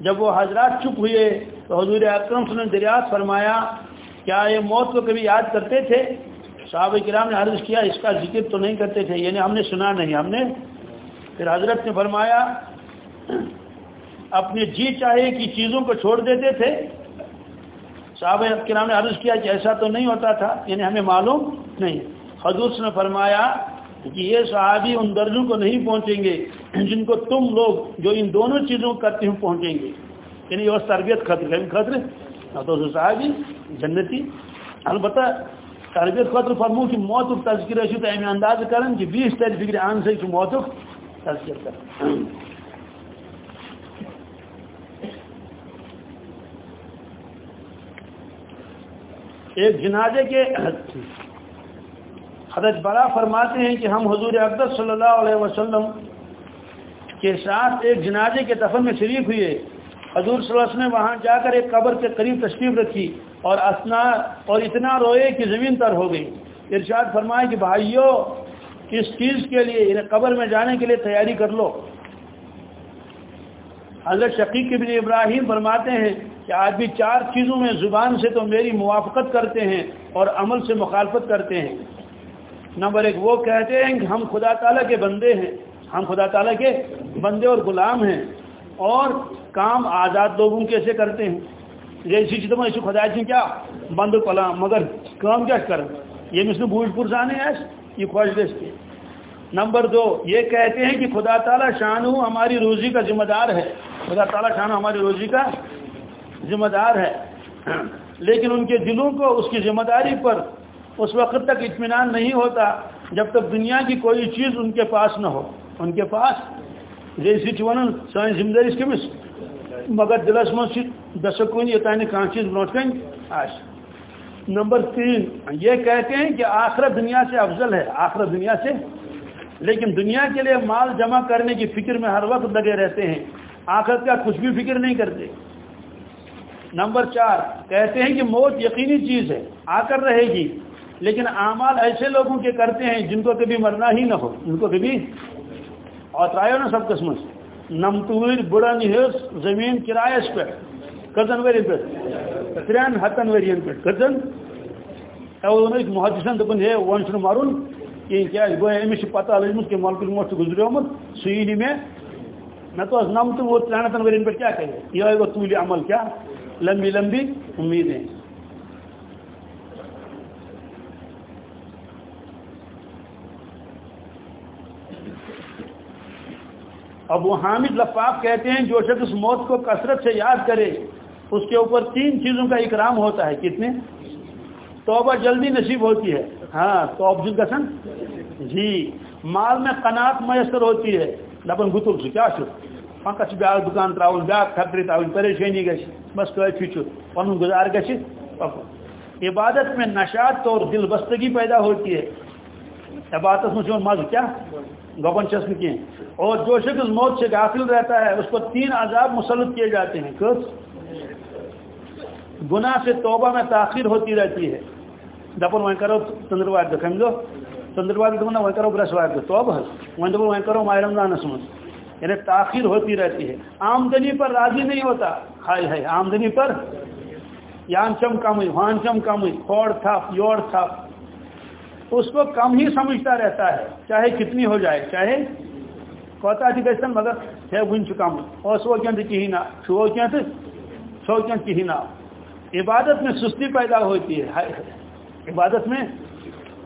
جب وہ حضرات چپ ہوئے تو حضور اکرم صلی اللہ علیہ وسلم دریافت فرمایا کیا یہ موت کو کبھی یاد کرتے تھے؟ صحابہ کرام نے عرض کیا، اس کا ذکر تو نہیں کرتے تھے یعنی ہم نے سنا نہیں، ہم نے پھر حضرت نے فرمایا، اپنے جی چاہے کی چیزوں کو چھوڑ دیتے تھے۔ صحابہ کرام نے عرض کیا کہ ایسا تو نہیں ہوتا تھا یعنی ہمیں معلوم نہیں۔ حضرت نے فرمایا کہ یہ صحابی ان درجوں کو نہیں پہنچیں گے، جن کو تم لوگ جو ان دونوں چیزوں کرتے ہوں پہنچیں گے۔ یعنی یہ تربیت خطر ہے، خطر صحابی جنتی البتہ تربیت خطر فرمو کہ موت تذکر تو امہ انداز کرن کہ بیس تر فکر آن سے موت تذکر کر ایک جنازے کے حضرت برا فرماتے ہیں کہ ہم حضور اقدس صلی اللہ علیہ وسلم کے ساتھ ایک جنازے کے دفن میں شریک ہوئے حضور صلی اللہ علیہ وسلم نے وہاں جا کر ایک قبر کے قریب تشریف رکھی اور اسنا اور اتنا روئے کہ زمین تر ہو گئی۔ ارشاد فرمائے کہ بھائیو، اس چیز کے لیے یعنی قبر میں جانے کے لیے تیاری کر لو۔ حضرت شقیق بن ابراہیم فرماتے ہیں کہ آج بھی چار چیزوں میں زبان سے تو میری موافقت کرتے ہیں اور عمل سے مخالفت کرتے ہیں۔ نمبر ایک، وہ کہتے ہیں کہ ہم خدا تعالیٰ کے بندے ہیں۔ ہم خدا تعالیٰ کے بندے اور غلام ہیں۔ اور کام آزاد لوگوں کیسے کرتے ہیں۔ جیسی چیز میں خدا کیا؟ بند پلا مگر کام کیا کر؟ یہ مثل بوجھ پرسانے ہیں یہ خوش گشتے نمبر دو، یہ کہتے ہیں کہ خدا تعالیٰ شانو ہماری روزی کا ذمہ دار ہے۔ خدا تعالیٰ شانو ہماری روزی کا ذمہ دار ہے۔ لیکن ان کے دلوں کو اس کی ذمہ داری پر اس وقت تک اطمینان نہیں ہوتا جب تک دنیا کی کوئی چیز ان کے پاس نہ ہو۔ ان کے پاس۔ جیسی چون سان ذمہ داری کمس مگر دلس مز بسکون یہ تانہ چیز برو کن؟ نمبر تین، یہ کہتے ہیں کہ آخرت دنیا سے افضل ہے، آخرت دنیا سے، لیکن دنیا کے لیے مال جمع کرنے کی فکر میں ہر وقت لگے رہتے ہیں، آخرت کا کچھ بھی فکر نہیں کرتے۔ نمبر چار، کہتے ہیں کہ موت یقینی چیز ہے، آ کر رہے گی، لیکن اعمال ایسے لوگوں کے کرتے ہیں جن کو کبھی مرنا ہی نہ ہو، ان کو کبھی اور نا سب قسم نمتور بڑا نہس زمین کرایس پہ، کتن ورین پہ؟ ترین ہتن ورین پہ، کتن؟ محدثن دپن ہے ون چھ مرن کہیں کیا گو امس پتہ لجمت کہ ملک موت گزریومت سی نی میں نہ تو نمت وہ ترین ہتن ورین پہ کیا کرے؟ یہ گو طول عمل کیا؟ لمبی لمبی امیدیں۔ ابو حامد لفاف کہتے ہیں، جو شخص موت کو کثرت سے یاد کرے، اس کے اوپر تین چیزوں کا اکرام ہوتا ہے۔ کتنے؟ توبہ جلدی نصیب ہوتی ہے۔ ہاں تو جل گسن جی مال میں قناعت میسر ہوتی ہے۔ دپن گتل سے کیا پکت بیا دکان ترا بیا فیکٹری ترا پریشانی گی بس کافی پن گزار گی عبادت میں نشات اور دل بستگی پیدا ہوتی ہے۔ عبادت میں مز کیا؟ گوپن چسم کی۔ اور جو شخص موت سے غافل رہتا ہے، اس کو تین عذاب مسلط کیے جاتے ہیں۔ کس؟ گناہ سے توبہ میں تاخیر ہوتی رہتی ہے۔ دپن وہیں کرو ژندروار دہ کم دہ ژندروار وہیں کرو برسوار دہ توبہ وہیں دپن وہیں کرو، ماہ رمضانس مز یعنی تاخیر ہوتی رہتی ہے۔ آمدنی پر راضی نہیں ہوتا۔ ہائے ہائے آمدنی پر۔ یان چم کم ہوئی وہاں چم کم ہوئی۔ کھوڑ تھپ یوڑ اس کو کم ہی سمجھتا رہتا ہے، چاہے کتنی ہو جائے، چاہے کوتا تھی گھن مگر ہے ون کم۔ اور سو کہیں کہیں نہ چھو کیا تو سو کہیں نہ عبادت میں سستی پیدا ہوتی ہے۔ عبادت میں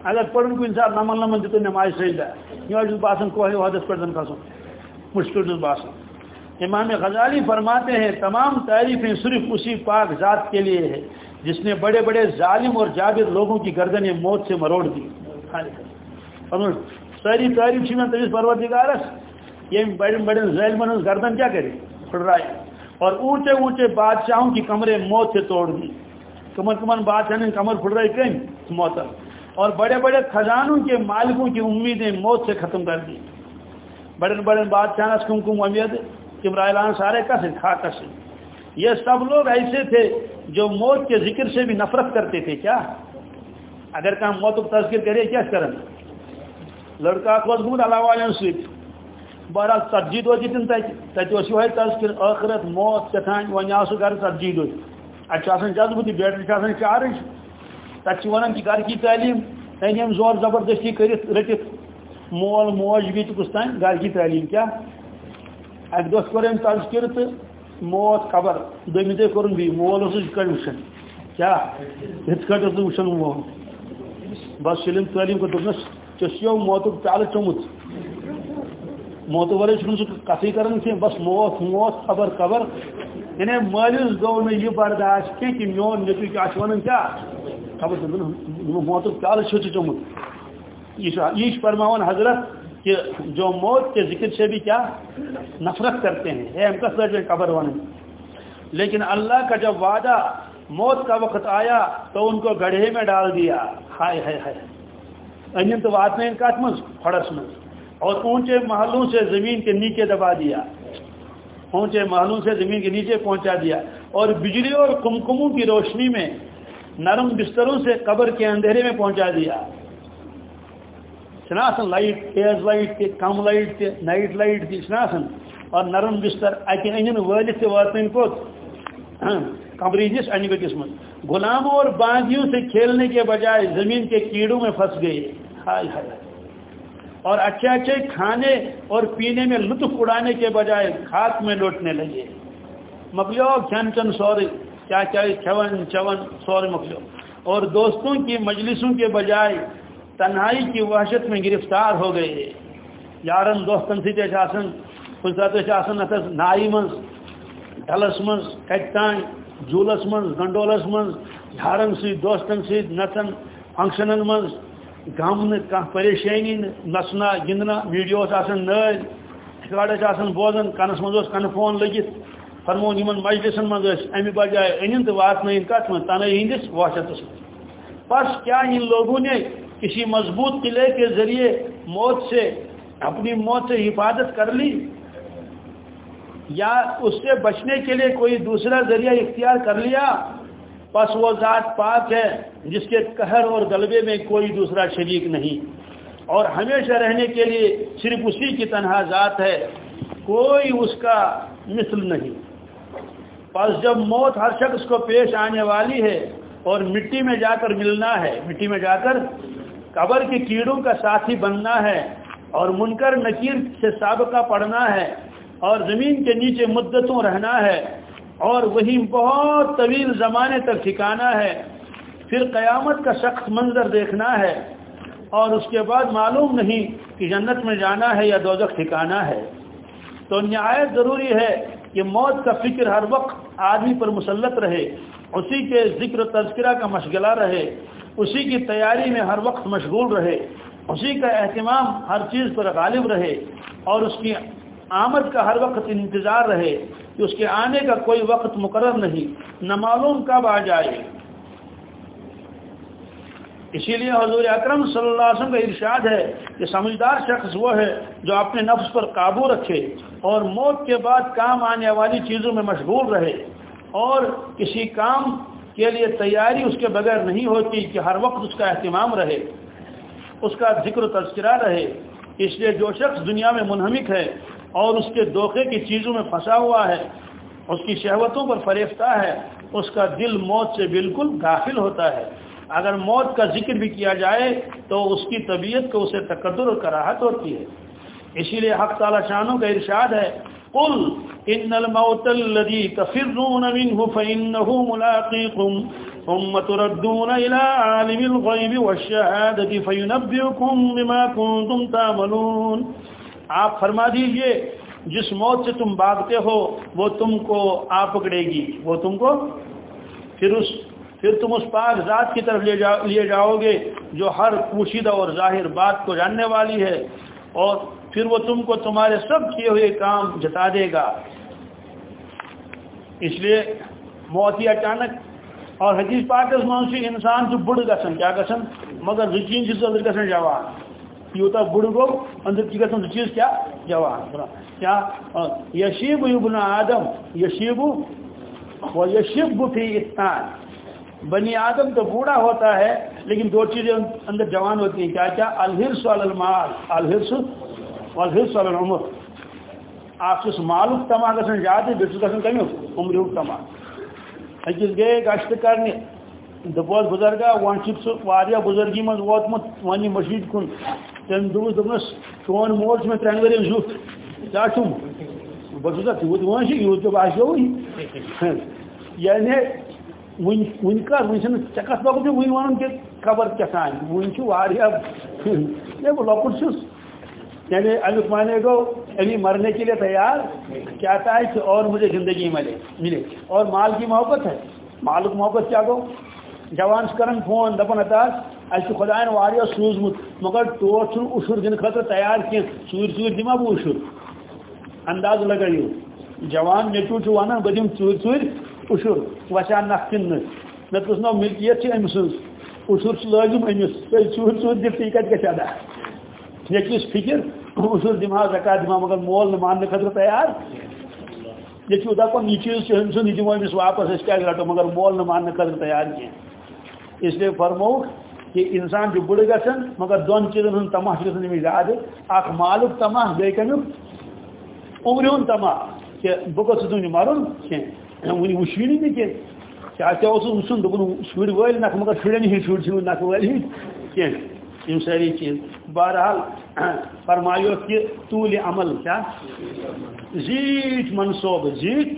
اگر پڑھن کو انسان نمن نمن دیتے، نماز صحیح جائے یہ باسن کو ہے حدث پر دن کھسوں مشکل بات امام غزالی فرماتے ہیں، تمام تعریفیں صرف اسی پاک ذات کے لیے ہے جس نے بڑے بڑے ظالم اور جابر لوگوں کی گردنیں موت سے مروڑ دی۔ ساری تعریف میں تجیز پروردگارس یہ بڑے بڑے ظالمن گردن کیا کرے پھڑ رہا ہے اور اونچے اونچے بادشاہوں کی کمرے موت سے توڑ دی۔ کمر کمر بادشاہ نے کمر پھڑ رہی کہیں موت۔ اور بڑے بڑے خزانوں کے مالکوں کی امیدیں موت سے ختم کر دی۔ بڑے بڑے بادشاہ کم کم امید کمرائلان سارے کس کھا کس یہ سب لوگ ایسے تھے جو موت کے ذکر سے بھی نفرت کرتے تھے، کیا؟ اگر کہاں موت کو تذکر کرے، کیا کریں لڑکا کو گمت علاوہ سیٹ بہرحال ژتجی دہ دن تتہ یہ تذکر ٲخرت موت کتان ون آو گھر ژتجی دہ اتنا جذبہ تھی بیٹری چارج تک ونان کہ گھر کی تعلیم یعنی أنیم زور زبردستی کرت رٹت مول، موج بھی کس تین گھر کی تعلیم، کیا؟ اک دہ کور تذکر تو موت خبر دم دہ کورن بھی مول اس کٹ وچن کیا؟ ات کٹ اس وچن مول. بس علم تعلیم کو دس چو موت پیال چومت موت ورے سہ کتھی کران کی بس موت موت خبر خبر یعنی مالس گو نا یہ برداشت کی کہ میون نفی کیا؟ ونان کیا خبر موت پیال چومت یہ فرماون حضرت کہ جو موت کے ذکر سے بھی کیا نفرت کرتے ہیں۔ ہم کس قبر ون۔ لیکن اللہ کا جب وعدہ موت کا وقت آیا تو ان کو گڑھے میں ڈال دیا۔ ہائے ہائے ہائے۔ انجن تو بات نہیں کت مز کھڑس مز اور اونچے محلوں سے زمین کے نیچے دبا دیا۔ اونچے محلوں سے زمین کے نیچے پہنچا دیا۔ اور بجلی اور کمکموں کی روشنی میں نرم بستروں سے قبر کے اندھیرے میں پہنچا دیا۔ شناسن لائٹ، تیز لائٹ تھی کم لائٹ تھی نائٹ لائٹ تھی شناسن اور نرم بستر اتنے ان ولت واتن کوت قبری جس ان بکس من غلاموں اور باندھیوں سے کھیلنے کے بجائے زمین کے کیڑوں میں پھنس گئے۔ ہائے ہائے اور اچھے اچھے کھانے اور پینے میں لطف اڑانے کے بجائے خاک میں لوٹنے لگے۔ مکلیو کھین چن سوری کیا کیا کھون چون سور مکلیو اور دوستوں کی، مجلسوں کے بجائے تنہائی کی وحشت میں گرفتار ہو گئے۔ یارن، دوستن سی آسن کن سات آسن نائی من ڈلس من کتان جولس من گنڈولس من یارن سی، دوستن سی، نتن من غم کھانا پریشانی، نسنا، گندنا، ویڈیو آسان نل ریکارڈ آسان بوزان کنس مز کن فون لگت فرمون ان مجلسن مز امہ بجائے ان تو واتن کت من تنہی ہندس وحشتس بس کیا ان لوگوں نے کسی مضبوط قلعے کے ذریعے موت سے اپنی موت سے حفاظت کر لی، یا اس سے بچنے کے لیے کوئی دوسرا ذریعہ اختیار کر لیا پس وہ ذات پاک ہے جس کے قہر اور غلبے میں کوئی دوسرا شریک نہیں۔ اور ہمیشہ رہنے کے لیے صرف اسی کی تنہا ذات ہے، کوئی اس کا مثل نہیں۔ پس جب موت ہر شخص کو پیش آنے والی ہے اور مٹی میں جا کر ملنا ہے، مٹی میں جا کر قبر کے کیڑوں کا ساتھی بننا ہے اور منکر نکیر سے سابقہ پڑھنا ہے اور زمین کے نیچے مدتوں رہنا ہے اور وہی بہت طویل زمانے تک ٹھکانا ہے۔ پھر قیامت کا سخت منظر دیکھنا ہے اور اس کے بعد معلوم نہیں کہ جنت میں جانا ہے یا دوزخ ٹھکانا ہے۔ تو نہایت ضروری ہے کہ موت کا فکر ہر وقت آدمی پر مسلط رہے، اسی کے ذکر تذکرہ کا مشغلہ رہے۔ اسی کی تیاری میں ہر وقت مشغول رہے، اسی کا اہتمام ہر چیز پر غالب رہے اور اس کی آمد کا ہر وقت انتظار رہے کہ اس کے آنے کا کوئی وقت مقرر نہیں، نہ معلوم کب آ جائے۔ اسی لیے حضور اکرم صلی اللہ علیہ وسلم کا ارشاد ہے کہ سمجھدار شخص وہ ہے جو اپنے نفس پر قابو رکھے اور موت کے بعد کام آنے والی چیزوں میں مشغول رہے اور کسی کام کے لیے تیاری اس کے بغیر نہیں ہوتی کہ ہر وقت اس کا اہتمام رہے، اس کا ذکر و تذکرہ رہے۔ اس لیے جو شخص دنیا میں منہمک ہے اور اس کے دھوکے کی چیزوں میں پھنسا ہوا ہے، اس کی شہوتوں پر فریفتہ ہے، اس کا دل موت سے بالکل غافل ہوتا ہے۔ اگر موت کا ذکر بھی کیا جائے تو اس کی طبیعت کو اسے تقدر اور کراہت ہوتی ہے۔ اسی لیے حق تعالی شانوں کا ارشاد ہے قل ان الموت الذي تفرون منه فانه ملاقيكم ثم تردون الى عالم الغيب والشهاده فينبئكم بما كنتم تعملون۔ آپ فرما دیجیے، جس موت سے تم بھاگتے ہو، وہ تم کو آ پکڑے گی، وہ تم کو پھر اس، پھر تم اس پاک ذات کی طرف لے جا لیے جاؤ گے، جو ہر پوشیدہ اور ظاہر بات کو جاننے والی ہے۔ اور پھر وہ تم کو تمہارے سب کیے ہوئے کام جتا دے گا۔ اس لیے موت ہی اچانک اور حدیث پاک منشی انسان سے بڑھ گسن، کیا گسن؟ مگر رچین چیز اندر گسن جوان۔ یوتا بڑ گو، اندر کی گھن چیز کیا؟ جوان۔ کیا؟ یشیب ابن آدم، یشیب و یشیب فی اتنان بنی آدم تو بوڑھا ہوتا ہے، لیکن دو چیزیں اندر جوان ہوتی ہیں۔ کیا؟ کیا؟ الحرس والمال الحرس والحرس والعمر آپ سے معلوم تما گھن زیادہ بیس گھن کمی عمر تما۔ اکس گئے گشت کرنے۔ دپوس بزرگا ون سہ بزرگی من ووتمت ون مشید کن۔ تم دس دس چون مول میں ترین ورین زیوت کیا چم بہت تیوت ون یوت تو باسو یعنی ون کر ون ٹھیک کت لوگ ون ون کہ خبر کتان ون لکٹ چھس یعنی امیک مانے گو ابھی یعنی مرنے کے لیے تیار کہتا ہے کہ اور مجھے زندگی ملے ملے۔ اور مال کی محبت ہے۔ مالک محبت کیا گو جوان کران فون دپان اتاس۔ اچھے خدائن واریاہ سوزمت مگر ٹوٹ چھ اشر دن خاطر تیار کی چور چور دما بہ اشر انداز لگائیو جوان نیچو چھ ونان بہ دم چور چور اشر وشان نخ کن مے پرسنو ملکیت ام سن اشر چھ لازم امس چور چور دل تھی کت گا ادا یہ فکر اشر دما زکات دما مگر مول مان خطر تیار۔ یہ دپان یہ چیز ہم سن دمو امس واپس اس کیا رٹو مگر مول مان خطر تیار کی اس لیے فرمو کہ انسان جو بڑھ گھن مگر دون چیزن ہند تماہ گھن زیادہ اخ مالک تماہ بی کمیک عمر ہند تماہ، کہ بہ گھس مرن کی ون وشی نہیں کی کیا کیا اس وچن دپن شر ول نکھ مگر شرین ہی شر نکھ ول ہی۔ کی یہ ساری چیز۔ بہرحال فرمایو کہ طول عمل کیا؟ زیٹ منصوب، زیٹ؟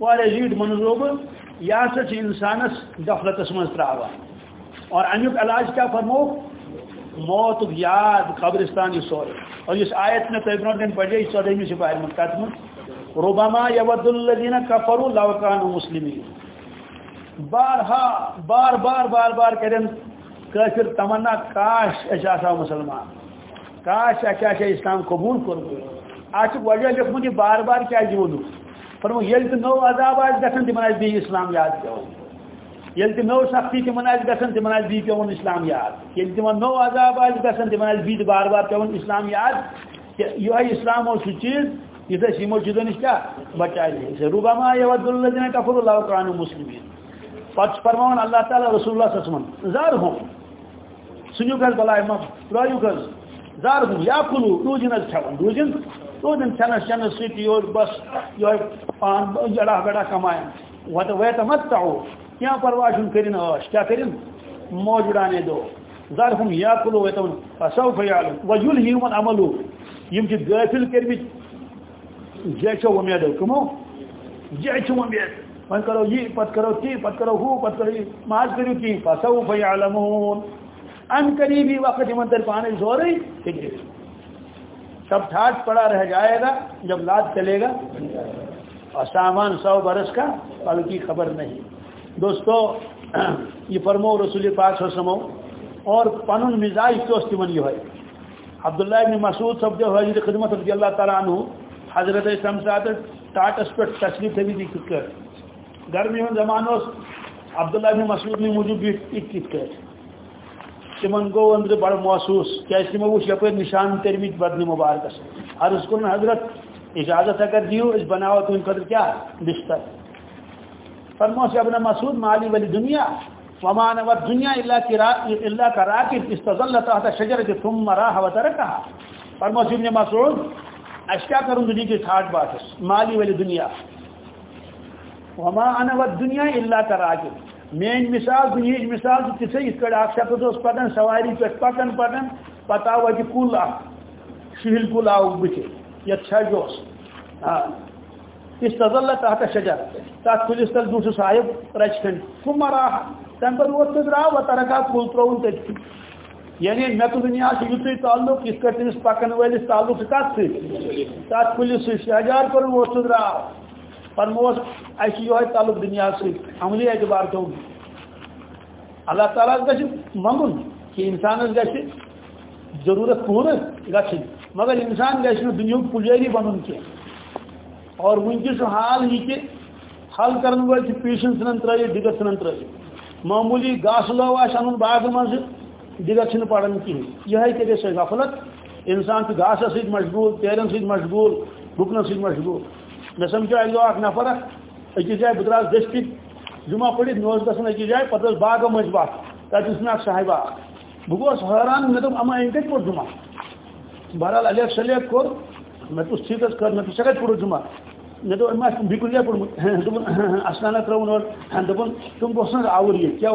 واریاہ زیٹ منصوب یہ ہسا انسانس غفلتس من تراوان اور امیک علاج کیا فرمو موت یاد، قبرستان یہ سورے اور اس آیت میں تیبروں دن پڑھے اس چودہمی سپاہی مکات میں ربما یود الذین کفروا لو کانوا مسلمین۔ بارہا، بار بار بار بار کرن کافر تمنا، کاش اچھا مسلمان، کاش اچھا اسلام قبول کر آج وجہ لکھمت یہ بار بار کیا فرمو یل تو نو عذاب آج گھن تمہ بی اسلام یاد کیا۔ یل نو سختی تمہ گھن تمہ بی پیون اسلام یاد۔ یل تم نو عذاب آج گھن تمہ بی بار بار پیون اسلام یاد۔ یہ اسلام اور سہ چیز، یہ یمو نش کیا؟ بچائے ربما یود الذین کفروا لو کانوا مسلمین۔ پتہ فرمان اللہ تعالی رسول اللہ صلی زار ہوں۔ سنیو گز بلائے مف ترایو گز زار ہوں۔ یا کلو روزن از کھون روزن روزن چنس چنس سیتی اور بس یہ پان، جڑا بڑا کمائیں۔ وت ویت مت تعو کیا پرواہ چھن کرن آش کیا کرن موجودانے دو۔ زار ہوں، یا کلو ویتون فسوف یعلم۔ وجلہم عملو۔ یم چھ غافل کرمت جیچو امید کمو؟ جیچو امید من کرو یہ، پت کرو تی پت کرو ہو، پت کرو ماز کرو کی؟ فسوف یعلمون۔ ان قریبی وقت من در پانے زورے فکر سب ٹھاٹ پڑا رہ جائے گا، جب لاد چلے گا۔ اور سامان سو برس کا پل کی خبر نہیں۔ دوستو، یہ فرمو رسول پاک ہو سمو اور پنن مزاج تو استمن یہ ہے عبداللہ ابن مسعود سب جو حضرت خدمت رضی اللہ تعالیٰ عنہ، حضرت سمسات ٹاٹس پہ تشریف بھی کت کر۔ گرمی ہند زمان عبداللہ بن مسعود نے موجود بھی کت کر تمن گو اندر بڑ محسوس کیا تمو وچ یپ نشان ترمت بدن مبارکس عرض کن حضرت اجازت اگر دیو اس بناو تو ان قدر کیا؟ بستر فرموس ابن مسعود مالی ولی دنیا، وما نوت دنیا الا کا راکب استظل تحت شجرت ثم راح راہ وترکها فرموس ابن مسعود اس کیا کروں دنیا کی تھاٹ بات مالی والی دنیا۔ وما انا ود دنیا الا کراکب مین مثال، دنیا مثال تو کسے اس کڑا شخص اس پتن، سواری پہ پکن پکن پتا ہوا کہ کل آ، شہل کل آو بچے، یا چھجوس ہاں۔ استظل تحت شجر تحت کلس تل دوسر صاحب رچکن کم راہ تم پر وہ تدرا و ترکا کل ترون تک یعنی مے تو دنیا سے یوتھے تعلق، اس کا تمس پکن ولس تعلق کت سے تات کل سے شجار کر وہ سدرا پر موس یہ تعلق دنیا سے، عملی اعتبار تو اللہ تعالیٰ گھر منگن کہ انسان گھر ضرورت پور گھر مگر انسان گھر دنیا پجاری بنن کی اور ونکس حال یہ کہ حل کرن ول پیشن ژھنان ترٲیِتھ دِگت ژھنان ترٲیِتھ معموٗلی گاسہٕ لٲو آسہِ اَنُن باغہٕ منٛزٕ دیگر پڑھن کہین یہ کرے سو غفلت، انسان تو گھاس ست مشغول تیرن ست مشغول بکنس ست مشغول مے سمجھو اک دہ نفر اکس جائے بہت دسٹ جمعہ پڑھت مے گھن اکس جائے پتہ باغ مجھ بات تک مے اک صاحب بہ گوس حیران مے دپ اما ام کت پور جمعہ۔ بہرحال الیک سلیک کور مے تس ٹھیک کر مے ژے کت پور جمعہ۔ مے دپ اما بیکن جائے پورمت دپن اسنانہ ترون اور دپن تم گوس آور یہ کیا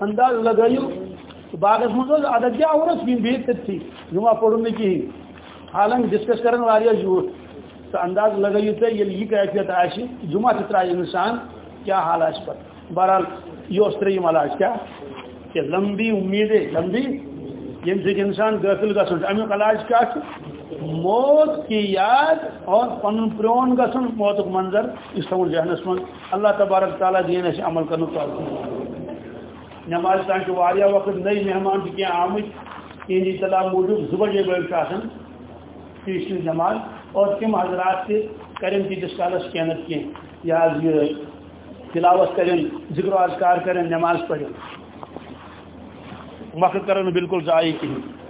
انداز لگائیو باغس مز عدد کیا آورس یم بہت تھی، جمعہ پڑھن کہین حالانکہ ڈسکس کرن واریاہ جھوٹ۔ تو انداز لگائیو تھی یعنی یہ کیفیت آشی، جمعہ تہ ترائے انسان کیا حال آس پہ بہرحال، یہ تریم علاج کیا؟ کہ لمبی امیدیں، لمبی یم سے انسان غافل گھن امیک علاج کیا موت کی یاد اور پن پرون گھن موت منظر، اس تھو ذہنس من اللہ تبارک تعالیٰ دین اس عمل کرنے نماز تان وقت نئی مہمان کی آمت ان اطلاع موجود زٕ بجے بل نماز۔ اور تم حضرات تہ کریں تیتس کالس کی نت کی۔ یہ تلاوت کریں، ذکر و اذکار کریں، نماز پڑھیں۔ وقت کرن بالکل ضائع کہیں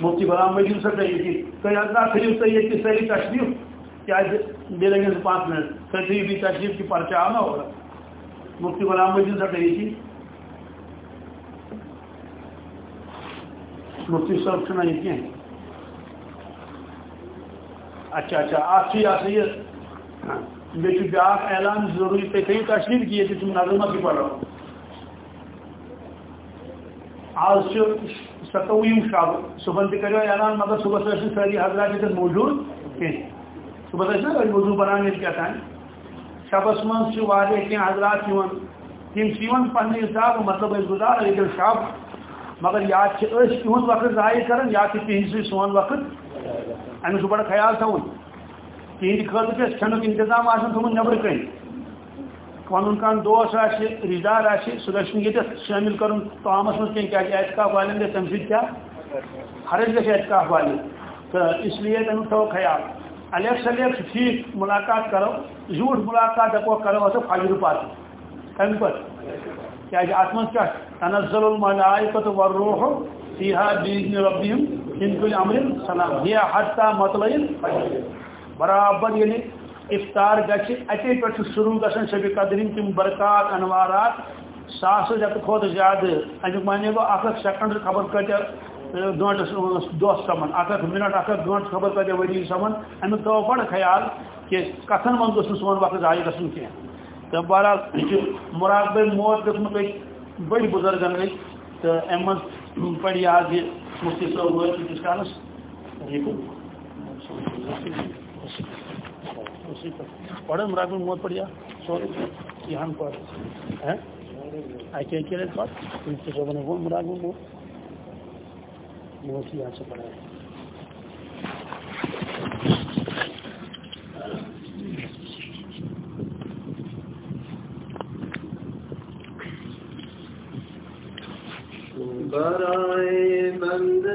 مفتی غلام مجید صاحب یہ کہ حضرات تھیو تو یہ کہ ساری تشریف کیا دے لگے پانچ منٹ۔ تھیو بھی تشریف کی پرچہ آنا ہوگا۔ مفتی غلام مجید صاحب یہ مفتی صاحب سنا یہ کہ اچھا اچھا آپ سے یہ یہ بیٹی بیاق اعلان ضروری پہ کئی تشریف کی ہے کہ تم نظمہ کی پڑھ رہا ہوں آج ستویم شب صبح تہ کرو اعلان، مگر صبح سے ساری حضرات یہ موجود کہیں صبح سے نا موضوع بنانے کیا تھا۔ شبس من سے واضح کی حضرات تم پنہ حساب مطلب گزار لیکن شب مگر یا تہذ وقت ضائع کران یا تہذی سون وقت۔ امیک بڑا خیال تھون تہند خاطر گھس کھنک انتظام آن تھومت نبر کن پن کان دوست رشتہ دار سہ گھر شامل کرن تامس من کی اعتکاف والن گھر تم سیا حرج گھر اعتکاف والن تو اس لیے تم تھو خیال۔ الیکس الیکس، ٹھیک، ملاقات کرو۔ جھوٹ ملاقات دپو کرو، اتو فجر پات تم پہ کیا ات من کیا تنزل الملائکت والروح فيها باذن ربهم من كل امر سلام۔ هي حتى مطلع برابر یعنی افطار گھر اتے پہ شروع گھن شبی قدرین تم برکات انوارات، ساس رت کھت زیادہ امیک مانے گو اخ سیکنڈ خبر کتیا گنٹس دہ سمان اخ منٹ اخ گنٹ خبر کتیا وری سمان امیک تھو بڑ خیال کہ کتن من گوس سون وقت ضائع گھن کی تو بہرحال مراقبہ موت قسم گھمت بڑ بزرگن گئی تو ام من پڑ یاد یہ مفتی صاحب ویس کالس۔ اسی پر پڑھے مراقب موت پڑھیا سوری یہاں پر ہے ایسے ایک رہے بات؟ مفتی صاحب نے وہ مراقب موت۔ موت یہاں سے پڑھا ہے برائے بند